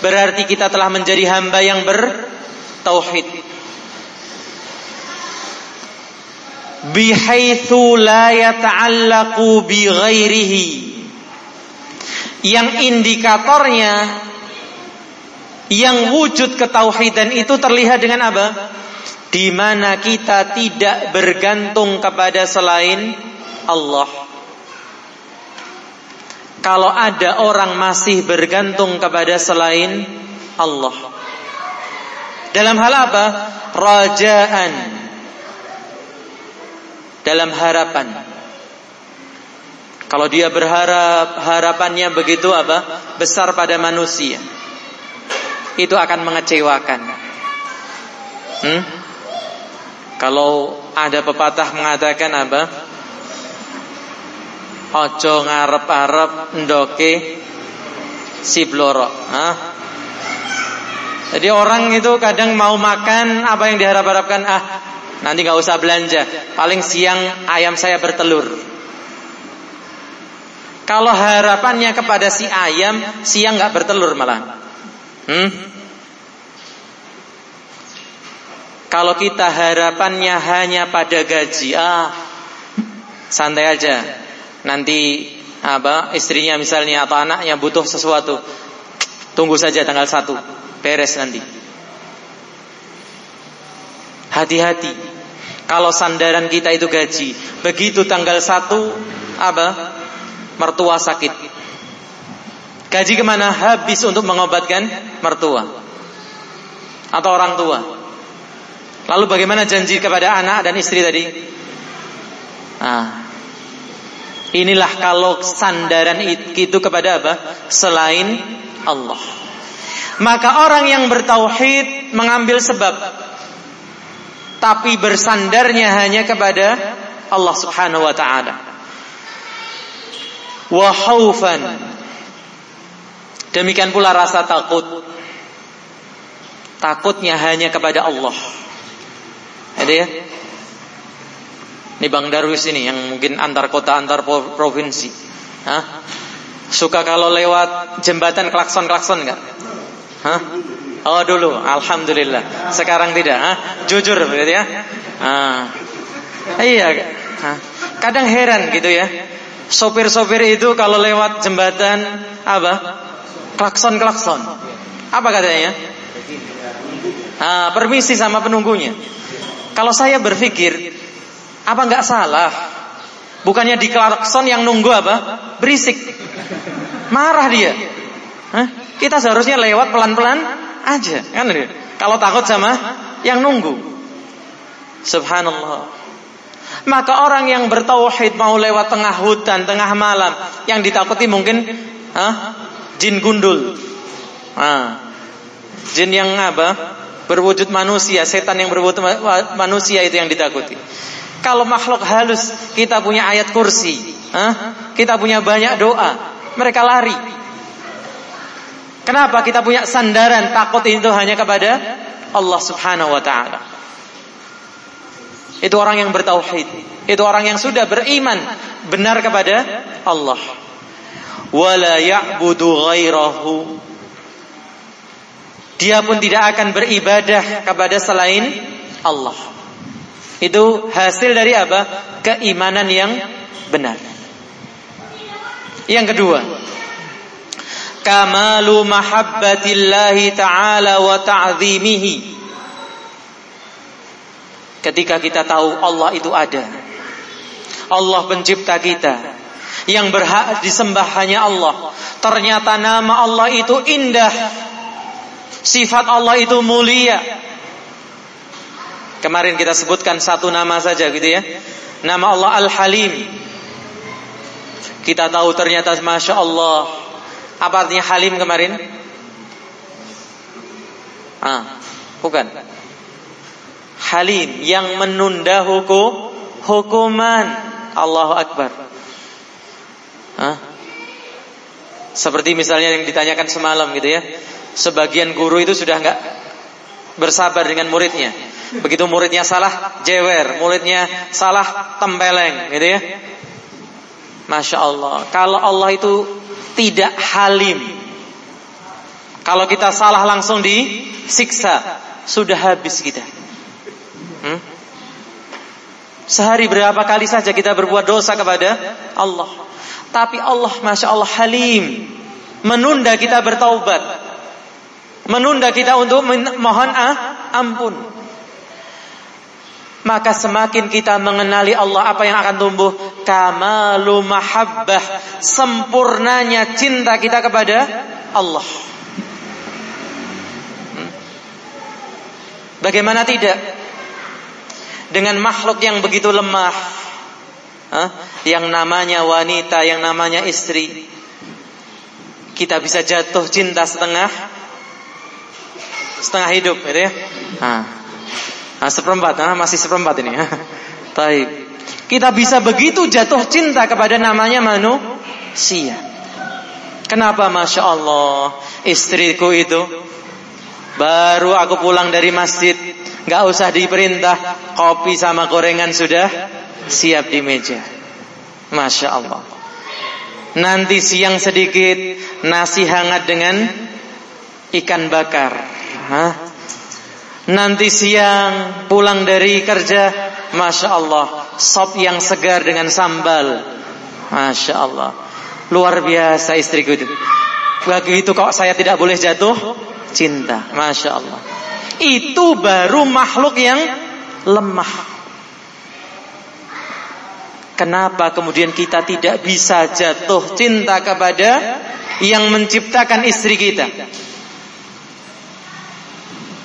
berarti kita telah menjadi hamba yang bertauhid. Bihaitsu la yata'allaqu bi ghairihi. Yang indikatornya yang wujud ketauhidan itu terlihat dengan apa? Di mana kita tidak bergantung kepada selain Allah. Kalau ada orang masih bergantung kepada selain Allah. Dalam hal apa? Rajaan. Dalam harapan. Kalau dia berharap harapannya begitu apa? Besar pada manusia. Itu akan mengecewakan. Hmm? Kalau ada pepatah mengatakan apa? Ojo ngarep-arep ndoke si bloro. Hah? Jadi orang itu kadang mau makan apa yang diharap-harapkan ah nanti nggak usah belanja paling siang ayam saya bertelur. Kalau harapannya kepada si ayam siang nggak bertelur malah. Hmm? Kalau kita harapannya hanya pada gaji, ah santai aja nanti apa istrinya misalnya atau anaknya butuh sesuatu tunggu saja tanggal satu beres nanti. Hati-hati. Kalau sandaran kita itu gaji begitu tanggal satu apa mertua sakit. Gaji ke mana? Habis untuk mengobatkan mertua atau orang tua. Lalu bagaimana janji kepada anak dan istri tadi? Nah Inilah kalau sandaran itu kepada apa? Selain Allah. Maka orang yang bertauhid mengambil sebab tapi bersandarnya hanya kepada Allah Subhanahu wa taala. Wa. Demikian pula rasa takut. Takutnya hanya kepada Allah. Ada ya? Ini Bang Darwis ini yang mungkin antar kota antar provinsi. Hah? Suka kalau lewat jembatan klakson-klakson enggak? Hah? Oh dulu, alhamdulillah. Sekarang tidak, Hah? Jujur berarti ya. Ah. Iya. Hah? Kadang heran gitu ya. Sopir-sopir itu kalau lewat jembatan apa? Klakson-klakson. Apa katanya? Ah, permisi sama penunggunya. Kalau saya berpikir apa nggak salah? Bukannya di klakson yang nunggu apa? Berisik. Marah dia. Hah? Kita seharusnya lewat pelan-pelan aja, kan? Kalau takut sama yang nunggu. Subhanallah. Maka orang yang bertauhid mau lewat tengah hutan, tengah malam, yang ditakuti mungkin ah, jin gundul. Ah, jin yang apa? Berwujud manusia, setan yang berwujud manusia itu yang ditakuti. Kalau makhluk halus kita punya ayat kursi, huh? kita punya banyak doa, mereka lari. Kenapa kita punya sandaran takut itu hanya kepada Allah Subhanahu wa taala? Itu orang yang bertauhid, itu orang yang sudah beriman benar kepada Allah. Wala ghairahu. Dia pun tidak akan beribadah kepada selain Allah. Itu hasil dari apa? Keimanan yang benar. Yang kedua, kamalu mahabbatillahi ta'ala wa ta'zimihi ketika kita tahu Allah itu ada Allah pencipta kita yang berhak disembah hanya Allah ternyata nama Allah itu indah sifat Allah itu mulia kemarin kita sebutkan satu nama saja gitu ya. Nama Allah Al-Halim. Kita tahu ternyata Masya Allah. Apa artinya Halim kemarin? Ah, bukan. Halim yang menunda hukum hukuman. Allahu Akbar. Ah. Seperti misalnya yang ditanyakan semalam gitu ya. Sebagian guru itu sudah enggak bersabar dengan muridnya Begitu muridnya salah, jewer Muridnya salah, tempeleng gitu ya Masya Allah. Kalau Allah itu tidak halim. Kalau kita salah langsung disiksa. Sudah habis kita. Hmm? Sehari berapa kali saja kita berbuat dosa kepada Allah. Tapi Allah Masya Allah halim. Menunda kita bertaubat. Menunda kita untuk mohon ah, ampun. Maka semakin kita mengenali Allah apa yang akan tumbuh? Kamalu mahabbah. Sempurnanya cinta kita kepada Allah. Hmm. bagaimana tidak? Dengan makhluk yang begitu lemah. Yang namanya wanita yang namanya istri. Kita bisa jatuh cinta setengah setengah hidup gitu ya nah. Nah, seperempat, nah, masih seperempat ini. Baik. Kita bisa begitu jatuh cinta kepada namanya manusia. Kenapa Masya Allah Istriku itu Baru aku pulang dari masjid Gak usah diperintah Kopi sama gorengan sudah Siap di meja Masya Allah Nanti siang sedikit Nasi hangat dengan Ikan bakar Hah? Nanti siang pulang dari kerja, masya Allah, sop yang segar dengan sambal, masya Allah, luar biasa istriku itu. Begitu kok saya tidak boleh jatuh cinta, masya Allah. Itu baru makhluk yang lemah. Kenapa kemudian kita tidak bisa jatuh cinta kepada yang menciptakan istri kita?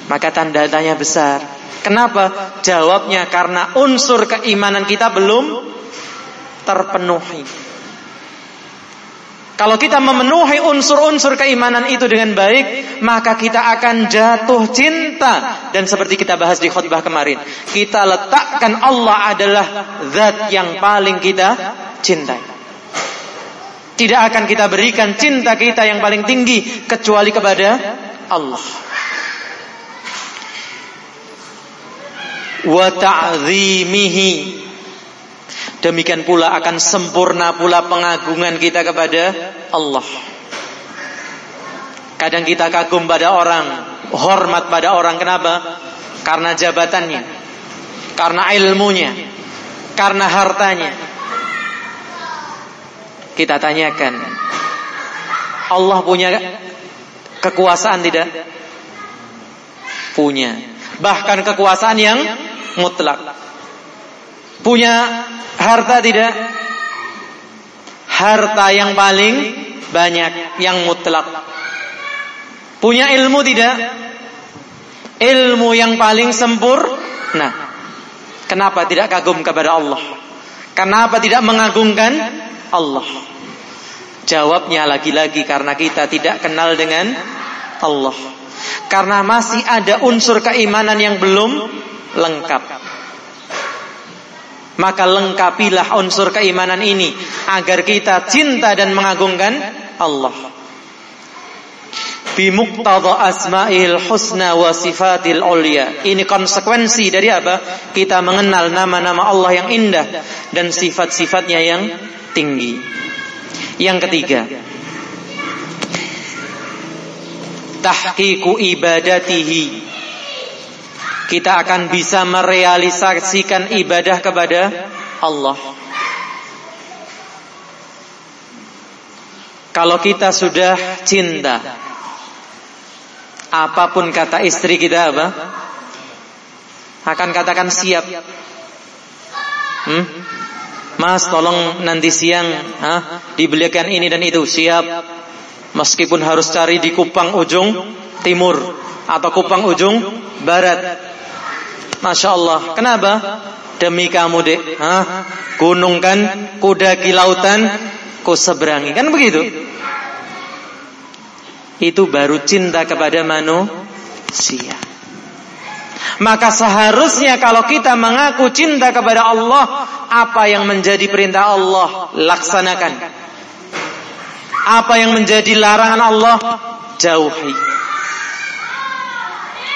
Maka tanda tanya besar. Kenapa? Jawabnya karena unsur keimanan kita belum terpenuhi. Kalau kita memenuhi unsur-unsur keimanan itu dengan baik, maka kita akan jatuh cinta. Dan seperti kita bahas di khutbah kemarin, kita letakkan Allah adalah zat yang paling kita cintai. Tidak akan kita berikan cinta kita yang paling tinggi kecuali kepada Allah. Wa ta'zimihi. Demikian pula akan sempurna pula pengagungan kita kepada Allah. Kadang kita kagum pada orang hormat pada orang. Kenapa? Karena jabatannya karena ilmunya karena hartanya. Kita tanyakan Allah punya kekuasaan tidak? Punya. Bahkan kekuasaan yang mutlak. Punya harta tidak? Harta yang paling banyak yang mutlak. Punya ilmu tidak? Ilmu yang paling sempurna. Kenapa tidak kagum kepada Allah? Kenapa tidak mengagungkan Allah? Jawabnya lagi-lagi karena kita tidak kenal dengan Allah. Karena masih ada unsur keimanan yang belum lengkap. Maka lengkapilah unsur keimanan ini agar kita cinta dan mengagungkan Allah. Bimuqtada asma'il husna wa sifatil ulia. Ini konsekuensi dari apa? Kita mengenal nama-nama Allah yang indah dan sifat-sifatnya yang tinggi. Yang ketiga, tahqiqu ibadatihi kita akan bisa merealisasikan ibadah kepada Allah. Kalau kita sudah cinta, apa pun kata istri kita apa? Akan katakan siap. Hmm? Mas tolong nanti siang ha, dibelikan ini dan itu siap Meskipun harus cari di Kupang ujung timur Atau Kupang ujung barat Masya Allah Kenapa? Demi kamu dek ha? Gunung kan Kuda kilautan Ku seberangi Kan begitu Itu baru cinta kepada manusia maka seharusnya kalau kita mengaku cinta kepada Allah, apa yang menjadi perintah Allah, laksanakan. Apa yang menjadi larangan Allah, jauhi.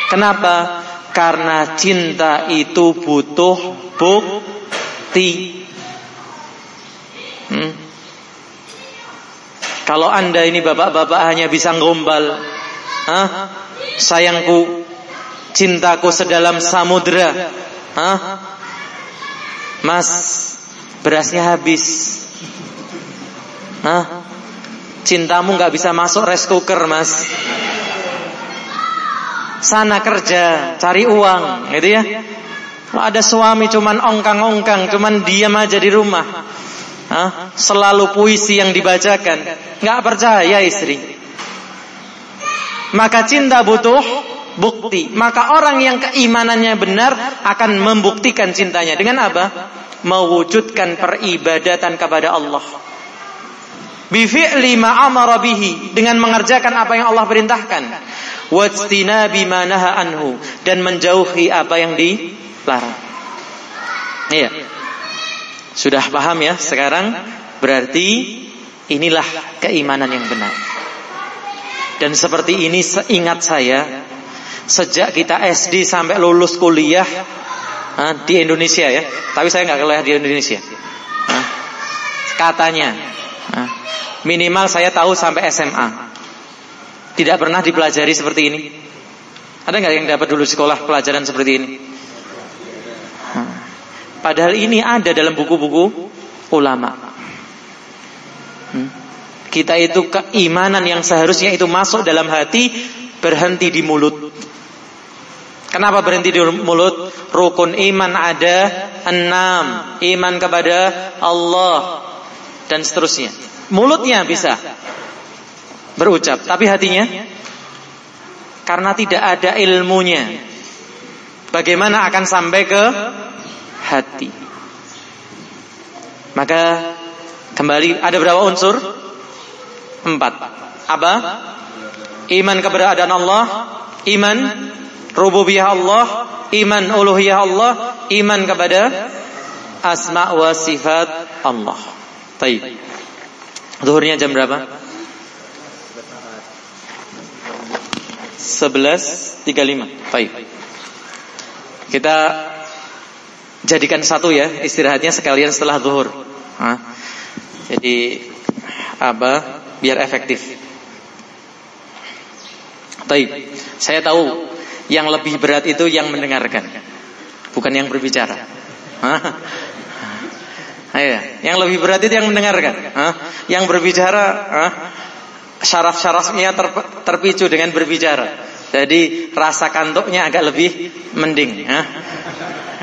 Kenapa? Karena cinta itu butuh bukti. Hmm. Kalau anda ini bapak-bapak hanya bisa gombal, Hah? sayangku, cintaku sedalam samudra. Hah? Mas, berasnya habis. Hah? Cintamu nggak bisa masuk rice cooker, Mas. Sana kerja, cari uang, gitu ya. Kalau ada suami cuman ongkang-ongkang, cuman diam aja di rumah. Hah? Selalu puisi yang dibacakan, nggak percaya istri. Maka cinta butuh bukti. Maka orang yang keimanannya benar akan membuktikan cintanya dengan apa? Mewujudkan peribadatan kepada Allah. Bifi'li ma amara bihi dengan mengerjakan apa yang Allah perintahkan. Wajtinabi ma naha anhu dan menjauhi apa yang dilarang. Iya. Sudah paham ya sekarang? Berarti inilah keimanan yang benar. Dan seperti ini seingat saya sejak kita SD sampai lulus kuliah ha, di Indonesia ya. Tapi saya nggak kuliah di Indonesia. Ha, katanya ha, minimal saya tahu sampai SMA. Tidak pernah dipelajari seperti ini. Ada nggak yang dapat dulu sekolah pelajaran seperti ini? Ha, padahal ini ada dalam buku-buku ulama. Hmm. Kita itu keimanan yang seharusnya itu masuk dalam hati berhenti di mulut. Kenapa berhenti di mulut? Rukun iman ada enam. Iman kepada Allah dan seterusnya. Mulutnya bisa berucap, tapi hatinya karena tidak ada ilmunya. Bagaimana akan sampai ke hati? Maka kembali ada berapa unsur? Empat. Apa? Iman keberadaan Allah, iman rububiyah Allah, iman uluhiyah Allah, iman kepada asma wa sifat Allah. Baik. Zuhurnya jam berapa? 11.35 Baik. Kita Jadikan satu ya Istirahatnya sekalian setelah zuhur. Jadi Apa? Biar efektif. Baik. Saya tahu yang lebih berat itu yang mendengarkan, bukan yang berbicara. Ayo, yang lebih berat itu yang mendengarkan. Hah? Yang berbicara, syaraf-syarafnya ter, terpicu dengan berbicara. Jadi rasa kantuknya agak lebih mending. Hah?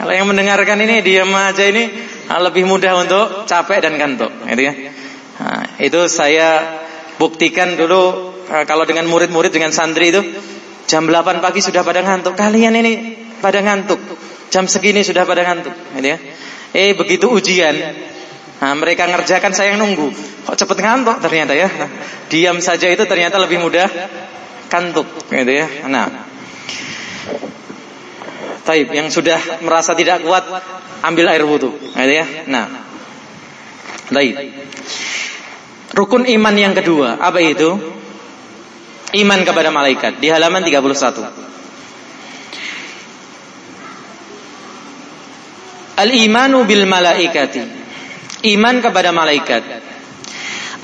Kalau yang mendengarkan ini diam aja ini lebih mudah untuk capek dan kantuk, gitu ya. Nah, itu saya buktikan dulu kalau dengan murid-murid dengan santri itu Jam 8 pagi sudah pada ngantuk. Kalian ini pada ngantuk. Jam segini sudah pada ngantuk. Gitu ya. Eh begitu ujian. Nah, mereka ngerjakan saya yang nunggu. Kok cepet ngantuk ternyata ya. Nah, diam saja itu ternyata lebih mudah kantuk. Gitu ya. Nah. Taib yang sudah merasa tidak kuat ambil air wudhu. Gitu ya. Nah. Taib. Rukun iman yang kedua apa itu? iman kepada malaikat di halaman 31. Al-imanu bil malaikati. Iman kepada malaikat.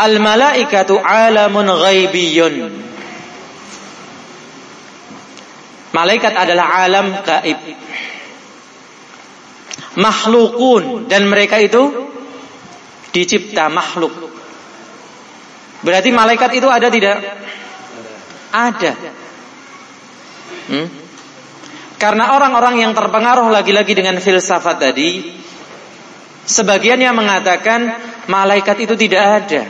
Al malaikatu alamun ghaibiyun. Malaikat adalah alam gaib. Makhlukun dan mereka itu dicipta makhluk. Berarti malaikat itu ada tidak? Ada. Hmm? Karena orang-orang yang terpengaruh lagi-lagi dengan filsafat tadi, sebagian yang mengatakan malaikat itu tidak ada.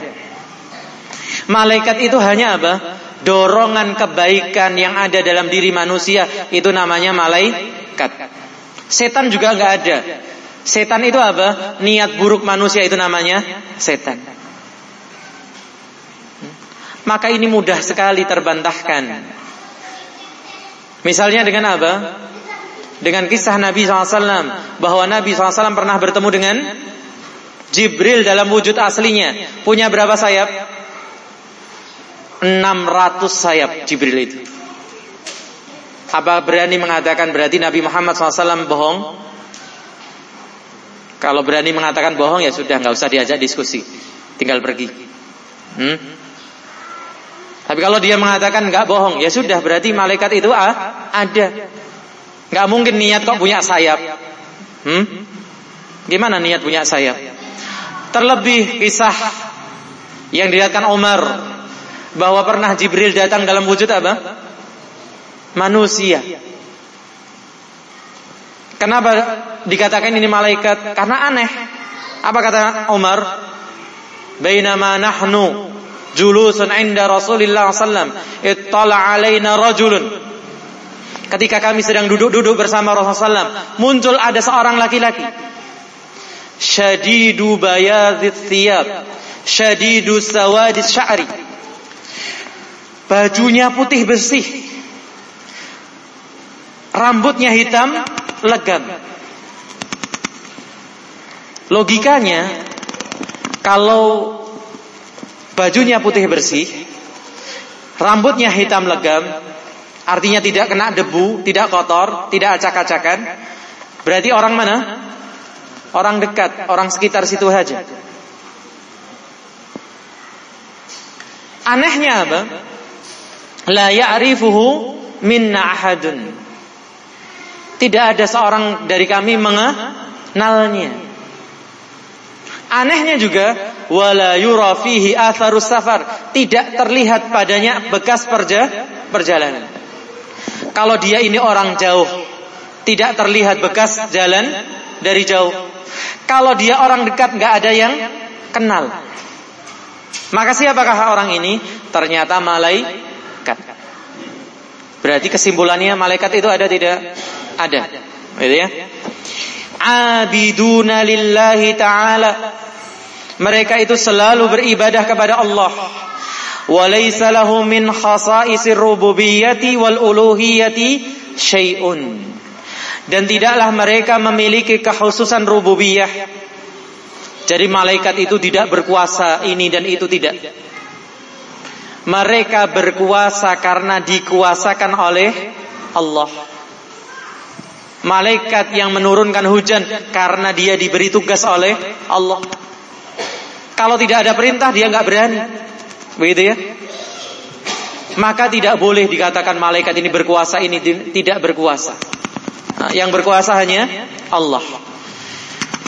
Malaikat itu hanya apa? Dorongan kebaikan yang ada dalam diri manusia itu namanya malaikat. Setan juga nggak ada. Setan itu apa? Niat buruk manusia itu namanya setan. Maka ini mudah sekali terbantahkan. Misalnya dengan apa? Dengan kisah Nabi SAW bahwa Nabi SAW pernah bertemu dengan Jibril dalam wujud aslinya. Punya berapa sayap? 600 sayap Jibril itu. Apa berani mengatakan berarti Nabi Muhammad SAW bohong? Kalau berani mengatakan bohong ya sudah nggak usah diajak diskusi, tinggal pergi. Hmm? Tapi kalau dia mengatakan nggak bohong, ya sudah berarti malaikat itu ah, ada. Nggak mungkin niat kok punya sayap. Hmm? Gimana niat punya sayap? Terlebih kisah yang dilihatkan Umar bahwa pernah Jibril datang dalam wujud apa? Manusia. Kenapa dikatakan ini malaikat? Karena aneh. Apa kata Umar? Bainama nahnu julusun inda Rasulillah sallam ittala alaina rajulun. Ketika kami sedang duduk-duduk bersama Rasulullah sallam, muncul ada seorang laki-laki. Syadidu bayadhit thiyab, syadidu sawadis sya'ri. Bajunya putih bersih. Rambutnya hitam, legam. Logikanya kalau bajunya putih bersih, rambutnya hitam legam, artinya tidak kena debu, tidak kotor, tidak acak-acakan, berarti orang mana? Orang dekat, orang sekitar situ saja. Anehnya apa? La ya'rifuhu minna ahadun. Tidak ada seorang dari kami mengenalnya. Anehnya juga wala yura fihi atharus safar, tidak terlihat padanya bekas perja, perjalanan. Kalau dia ini orang jauh, tidak terlihat bekas jalan dari jauh. Kalau dia orang dekat nggak ada yang kenal. Maka siapakah orang ini? Ternyata malaikat. Berarti kesimpulannya malaikat itu ada tidak? Ada. Gitu ya. Abiduna lillahi ta'ala. Mereka itu selalu beribadah kepada Allah. Walaysa lahu min khasaisir rububiyyati wal uluhiyyati syai'un. Dan tidaklah mereka memiliki kekhususan rububiyah. Jadi malaikat itu tidak berkuasa ini dan itu tidak. Mereka berkuasa karena dikuasakan oleh Allah. Malaikat yang menurunkan hujan karena dia diberi tugas oleh Allah. Kalau tidak ada perintah dia nggak berani. Begitu ya? Maka tidak boleh dikatakan malaikat ini berkuasa ini tidak berkuasa. Nah, yang berkuasa hanya Allah.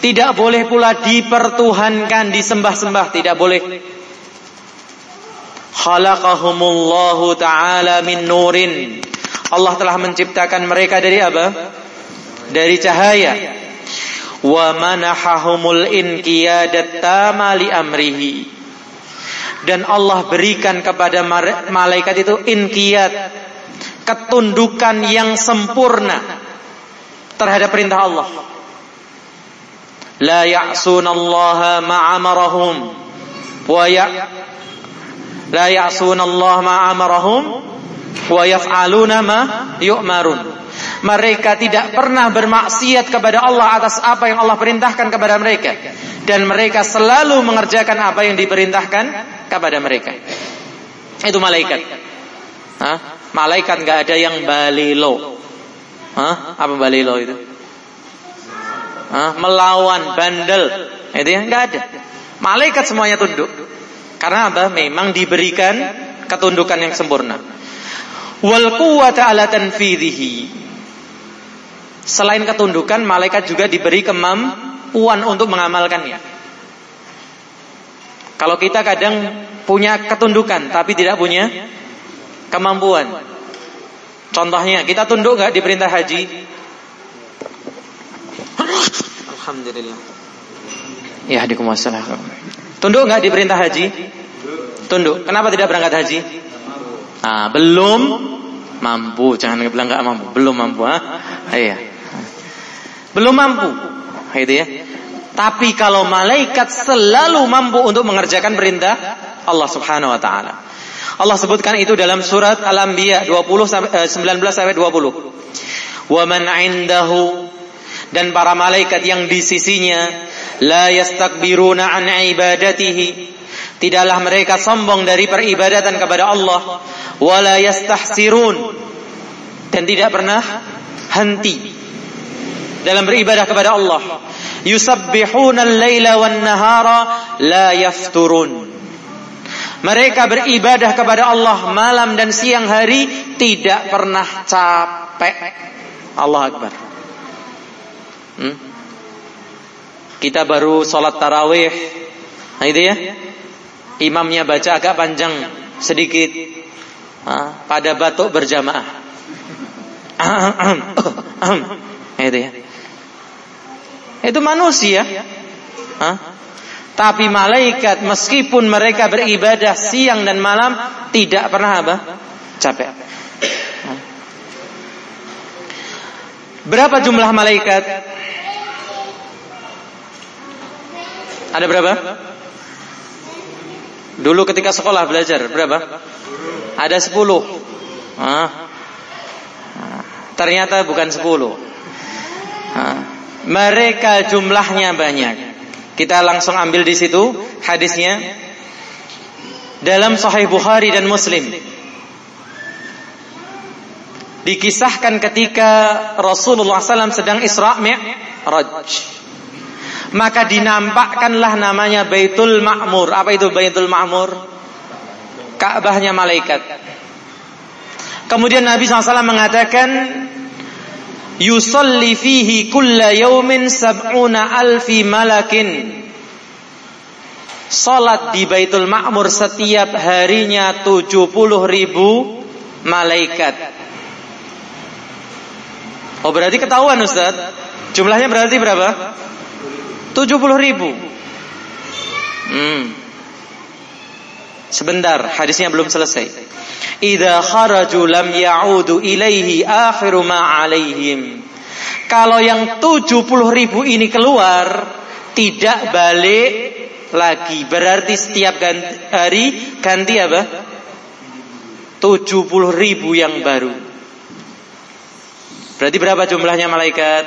Tidak boleh pula dipertuhankan, disembah-sembah, tidak boleh khalaqahumullahu taala min nurin. Allah telah menciptakan mereka dari apa? Dari cahaya. Wa manahahumul inqiyadat tama li amrihi. Dan Allah berikan kepada malaikat itu inqiyat, ketundukan yang sempurna terhadap perintah Allah. La ya'sunallaha ma'amarahum wa ya la ya'sunallah ma amarahum wa yaf'aluna ma yu'marun. Mereka tidak pernah bermaksiat kepada Allah atas apa yang Allah perintahkan kepada mereka dan mereka selalu mengerjakan apa yang diperintahkan kepada mereka. Itu malaikat. Hah? Malaikat nggak ada yang balilo. Hah? Apa balilo itu? Hah? Melawan bandel. Itu yang nggak ada. Malaikat semuanya tunduk. Karena apa? Memang diberikan ketundukan yang sempurna. Wal quwwata ala tanfidhihi. Selain ketundukan, malaikat juga diberi kemampuan untuk mengamalkannya. Kalau kita kadang punya ketundukan tapi tidak punya kemampuan. Contohnya, kita tunduk nggak di perintah haji? Alhamdulillah. Ya, hadikumussalam. Tunduk nggak di perintah haji? Tunduk. Kenapa tidak berangkat haji? Ah, belum mampu. Jangan bilang nggak mampu. Belum mampu. Ah, iya. Belum mampu. Itu ya. Tapi kalau malaikat selalu mampu untuk mengerjakan perintah Allah Subhanahu wa taala. Allah sebutkan itu dalam surat Al-Anbiya 20 sampai 19 sampai 20. Wa man 'indahu dan para malaikat yang di sisinya la yastakbiruna an ibadatihi tidaklah mereka sombong dari peribadatan kepada Allah wala yastahsirun dan tidak pernah henti dalam beribadah kepada Allah yusabbihuna al-laila wan nahara la yafturun mereka beribadah kepada Allah malam dan siang hari tidak pernah capek. Allah Akbar. Hmm? Kita baru sholat tarawih. Nah itu ya. Imamnya baca agak panjang sedikit. Nah, pada batuk berjamaah. itu ya. Itu manusia. Hah? Tapi malaikat meskipun mereka beribadah siang dan malam tidak pernah apa? Capek. Berapa jumlah malaikat? Ada berapa? Dulu ketika sekolah belajar berapa? Ada sepuluh. Ternyata bukan sepuluh. Mereka jumlahnya banyak. Kita langsung ambil di situ hadisnya dalam Sahih Bukhari dan Muslim. Dikisahkan ketika Rasulullah SAW sedang Isra Mi'raj. Maka dinampakkanlah namanya Baitul Ma'mur. Apa itu Baitul Ma'mur? Ka'bahnya malaikat. Kemudian Nabi SAW mengatakan yusalli fihi kulla yaumin sab'una alfi malakin Salat di Baitul Ma'mur setiap harinya 70 ribu malaikat. Oh berarti ketahuan Ustaz. Jumlahnya berarti berapa? 70 ribu. Hmm. Sebentar, hadisnya belum selesai. Idza kharaju lam ya'udu ilaihi akhiru ma alaihim. Kalau yang 70 ribu ini keluar tidak balik lagi. Berarti setiap ganti, hari ganti apa? 70 ribu yang baru. Berarti berapa jumlahnya malaikat?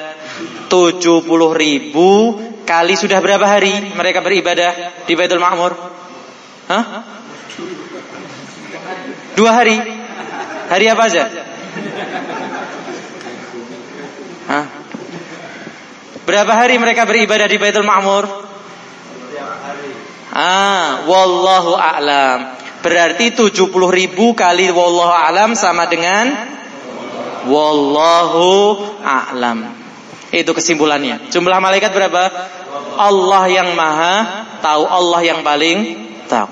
70 ribu kali sudah berapa hari mereka beribadah di Baitul Ma'mur? Hah? Dua hari. Hari apa aja? Hah? Berapa hari mereka beribadah di Baitul Ma'mur? Ah, wallahu a'lam. Berarti 70 ribu kali wallahu a'lam sama dengan wallahu a'lam. Itu kesimpulannya. Jumlah malaikat berapa? Allah yang maha tahu, Allah yang paling tahu.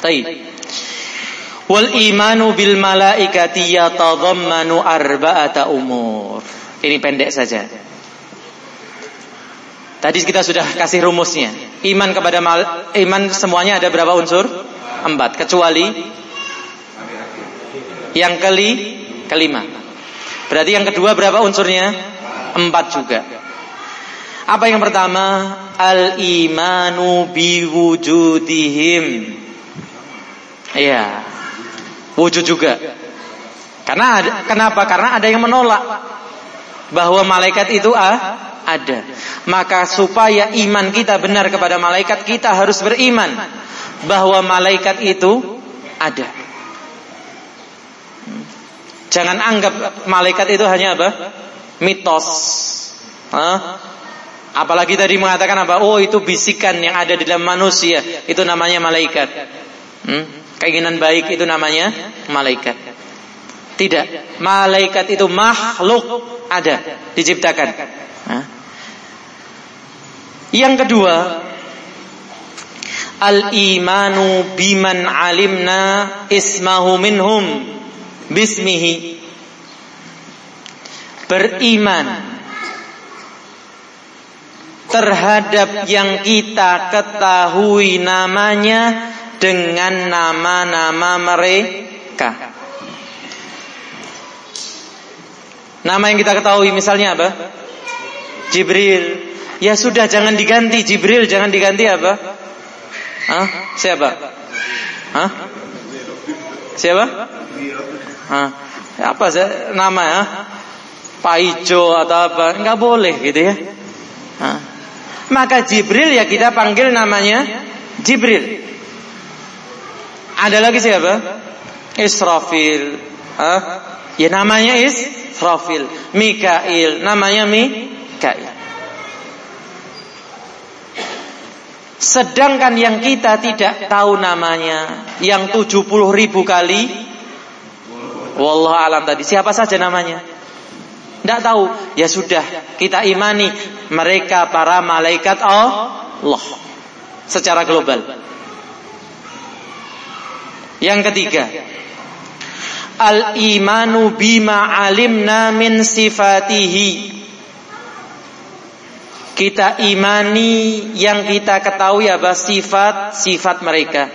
Baik. Wal imanu bil malaikati yatadhammanu arba'ata umur. Ini pendek saja. Tadi kita sudah kasih rumusnya. Iman kepada mal, iman semuanya ada berapa unsur? Empat. Kecuali yang keli, kelima. Berarti yang kedua berapa unsurnya? Empat juga. Apa yang pertama? Al imanu biwujudihim. Iya. Wujud juga. Karena ada, kenapa? Karena ada yang menolak bahwa malaikat itu ah, ada. Maka supaya iman kita benar kepada malaikat, kita harus beriman bahwa malaikat itu ada. Jangan anggap malaikat itu hanya apa? Mitos. Hah? Apalagi tadi mengatakan apa? Oh itu bisikan yang ada di dalam manusia. Itu namanya malaikat. Hmm? Keinginan baik itu namanya malaikat. Tidak, malaikat itu makhluk ada, diciptakan. Yang kedua, Al-imanu biman alimna ismahu minhum bismihi. Beriman terhadap yang kita ketahui namanya dengan nama-nama mereka. Nama yang kita ketahui misalnya apa? Jibril. Ya sudah jangan diganti Jibril, jangan diganti apa? Hah? Siapa? Hah? Siapa? Hah? Apa sih nama ya? Pak Ijo atau apa? Enggak boleh gitu ya. Hah? Maka Jibril ya kita panggil namanya Jibril. Ada lagi siapa? Israfil. Hah? Ya namanya Israfil. Mikail. Namanya Mikail. Sedangkan yang kita tidak tahu namanya Yang 70 ribu kali Wallah alam tadi Siapa saja namanya Tidak tahu Ya sudah Kita imani Mereka para malaikat Allah Secara global Yang ketiga Al-imanu bima alimna min sifatihi kita imani yang kita ketahui apa sifat-sifat mereka.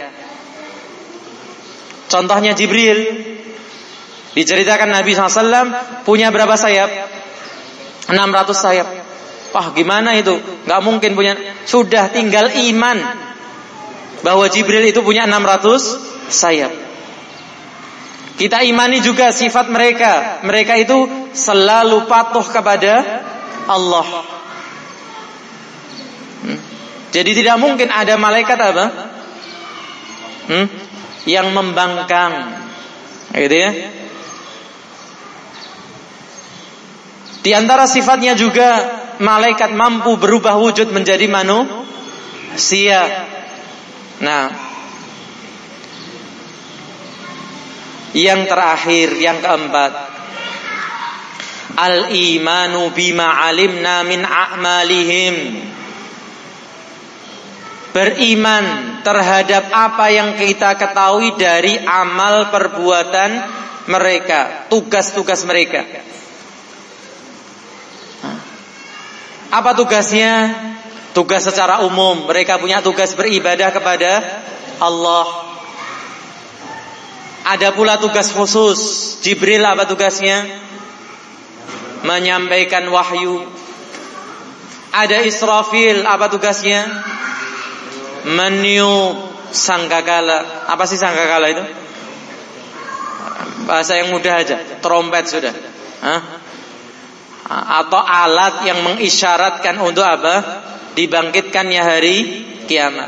Contohnya Jibril. Diceritakan Nabi SAW punya berapa sayap? 600 sayap. Wah gimana itu? Gak mungkin punya. Sudah tinggal iman. Bahwa Jibril itu punya 600 sayap. Kita imani juga sifat mereka. Mereka itu selalu patuh kepada Allah. Jadi tidak mungkin ada malaikat apa? Hmm? Yang membangkang. Gitu ya. Di antara sifatnya juga malaikat mampu berubah wujud menjadi manusia. Nah, yang terakhir, yang keempat, al-imanu bima alimna min a'malihim beriman terhadap apa yang kita ketahui dari amal perbuatan mereka, tugas-tugas mereka. Apa tugasnya? Tugas secara umum, mereka punya tugas beribadah kepada Allah. Ada pula tugas khusus. Jibril apa tugasnya? Menyampaikan wahyu. Ada Israfil apa tugasnya? meniup sangkakala. Apa sih sangkakala itu? Bahasa yang mudah aja, trompet sudah. Hah? Atau alat yang mengisyaratkan untuk apa? Dibangkitkannya hari kiamat.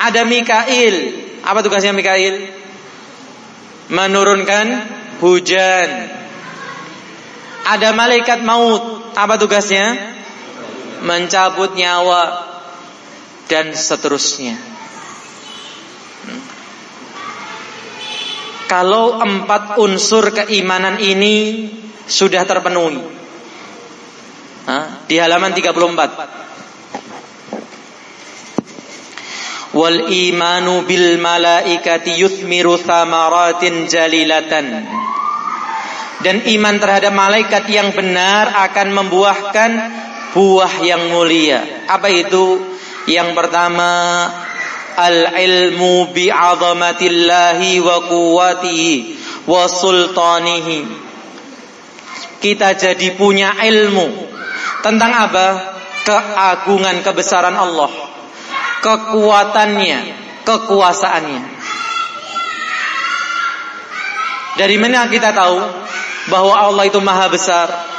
Ada Mikail. Apa tugasnya Mikail? Menurunkan hujan. Ada malaikat maut. Apa tugasnya? Mencabut nyawa dan seterusnya. Kalau empat unsur keimanan ini sudah terpenuhi. Di halaman 34. Wal imanu bil malaikati yuthmiru thamaratin jalilatan. Dan iman terhadap malaikat yang benar akan membuahkan buah yang mulia. Apa itu? Yang pertama al-ilmu bi'azamatillahi wa quwwatihi wa sultanihi. Kita jadi punya ilmu tentang apa? Keagungan kebesaran Allah, kekuatannya, kekuasaannya. Dari mana kita tahu bahwa Allah itu maha besar?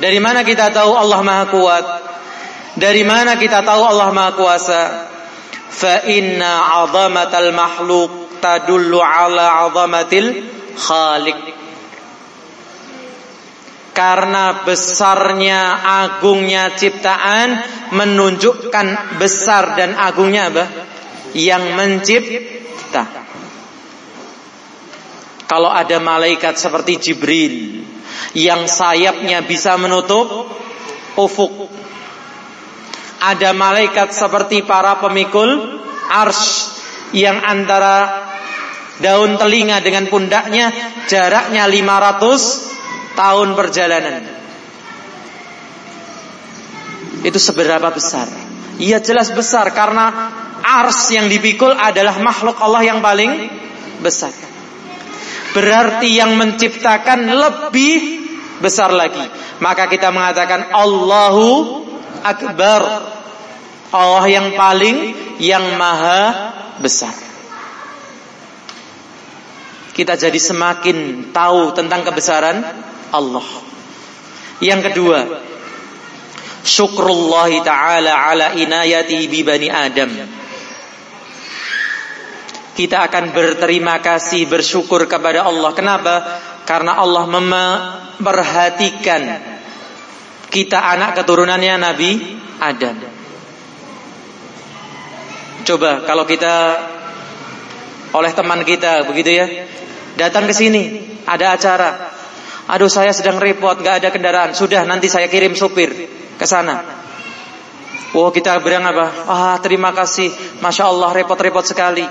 Dari mana kita tahu Allah Maha Kuat? Dari mana kita tahu Allah Maha Kuasa? Fa inna 'azamatal makhluk tadullu 'ala 'azamatil khaliq. Karena besarnya, agungnya ciptaan menunjukkan besar dan agungnya apa? Yang mencipta. Kalau ada malaikat seperti Jibril yang sayapnya bisa menutup ufuk. ada malaikat seperti para pemikul ars yang antara daun telinga dengan pundaknya jaraknya 500 tahun perjalanan. Itu seberapa besar? Iya jelas besar karena ars yang dipikul adalah makhluk Allah yang paling besar. Berarti yang menciptakan lebih besar lagi. Maka kita mengatakan Allahu Akbar. Allah yang paling yang maha besar. Kita jadi semakin tahu tentang kebesaran Allah. Yang kedua, syukrullah taala ala inayati bi bani Adam. Kita akan berterima kasih bersyukur kepada Allah. Kenapa? Karena Allah memperhatikan kita anak keturunannya Nabi Adam. Coba kalau kita oleh teman kita begitu ya, datang ke sini, ada acara. Aduh saya sedang repot, gak ada kendaraan. Sudah nanti saya kirim supir ke sana. Wah kita bilang apa? Ah terima kasih, masya Allah repot-repot sekali.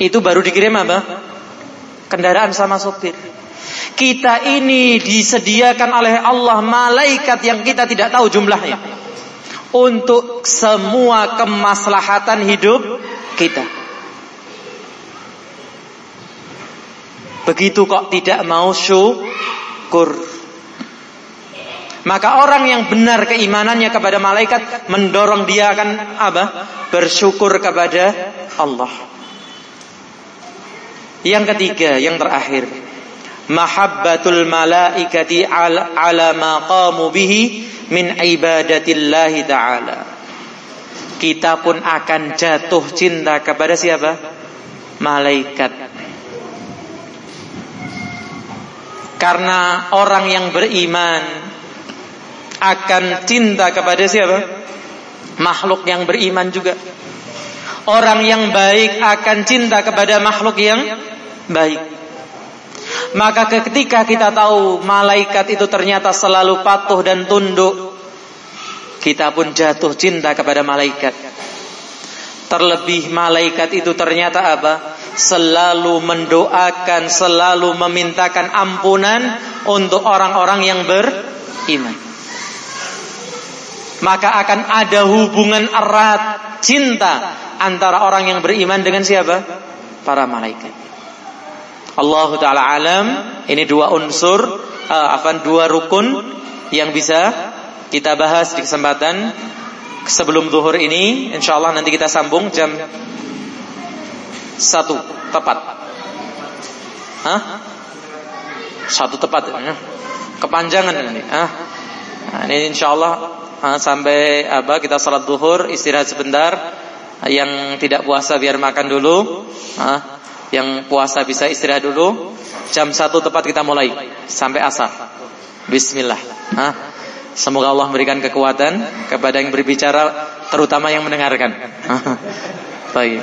Itu baru dikirim apa? Kendaraan sama supir. Kita ini disediakan oleh Allah malaikat yang kita tidak tahu jumlahnya. Untuk semua kemaslahatan hidup kita. Begitu kok tidak mau syukur. Maka orang yang benar keimanannya kepada malaikat mendorong dia akan apa? Bersyukur kepada Allah. Yang ketiga, yang terakhir mahabbatul malaikati ala, ala ma qamu bihi min ibadatillahi ta'ala. Kita pun akan jatuh cinta kepada siapa? Malaikat. Karena orang yang beriman akan cinta kepada siapa? Makhluk yang beriman juga. Orang yang baik akan cinta kepada makhluk yang baik. Maka ketika kita tahu malaikat itu ternyata selalu patuh dan tunduk, kita pun jatuh cinta kepada malaikat. Terlebih malaikat itu ternyata apa? Selalu mendoakan, selalu memintakan ampunan untuk orang-orang yang beriman. Maka akan ada hubungan erat cinta antara orang yang beriman dengan siapa? Para malaikat. Allah taala alam ini dua unsur uh, akan dua rukun yang bisa kita bahas di kesempatan sebelum zuhur ini insyaallah nanti kita sambung jam satu tepat Hah? satu tepat ya. kepanjangan ini ah nah, ini insyaallah uh, sampai apa kita salat zuhur istirahat sebentar yang tidak puasa biar makan dulu ah yang puasa bisa istirahat dulu. Jam satu tepat kita mulai sampai asar. Bismillah. Hah? Semoga Allah memberikan kekuatan kepada yang berbicara, terutama yang mendengarkan. Baik.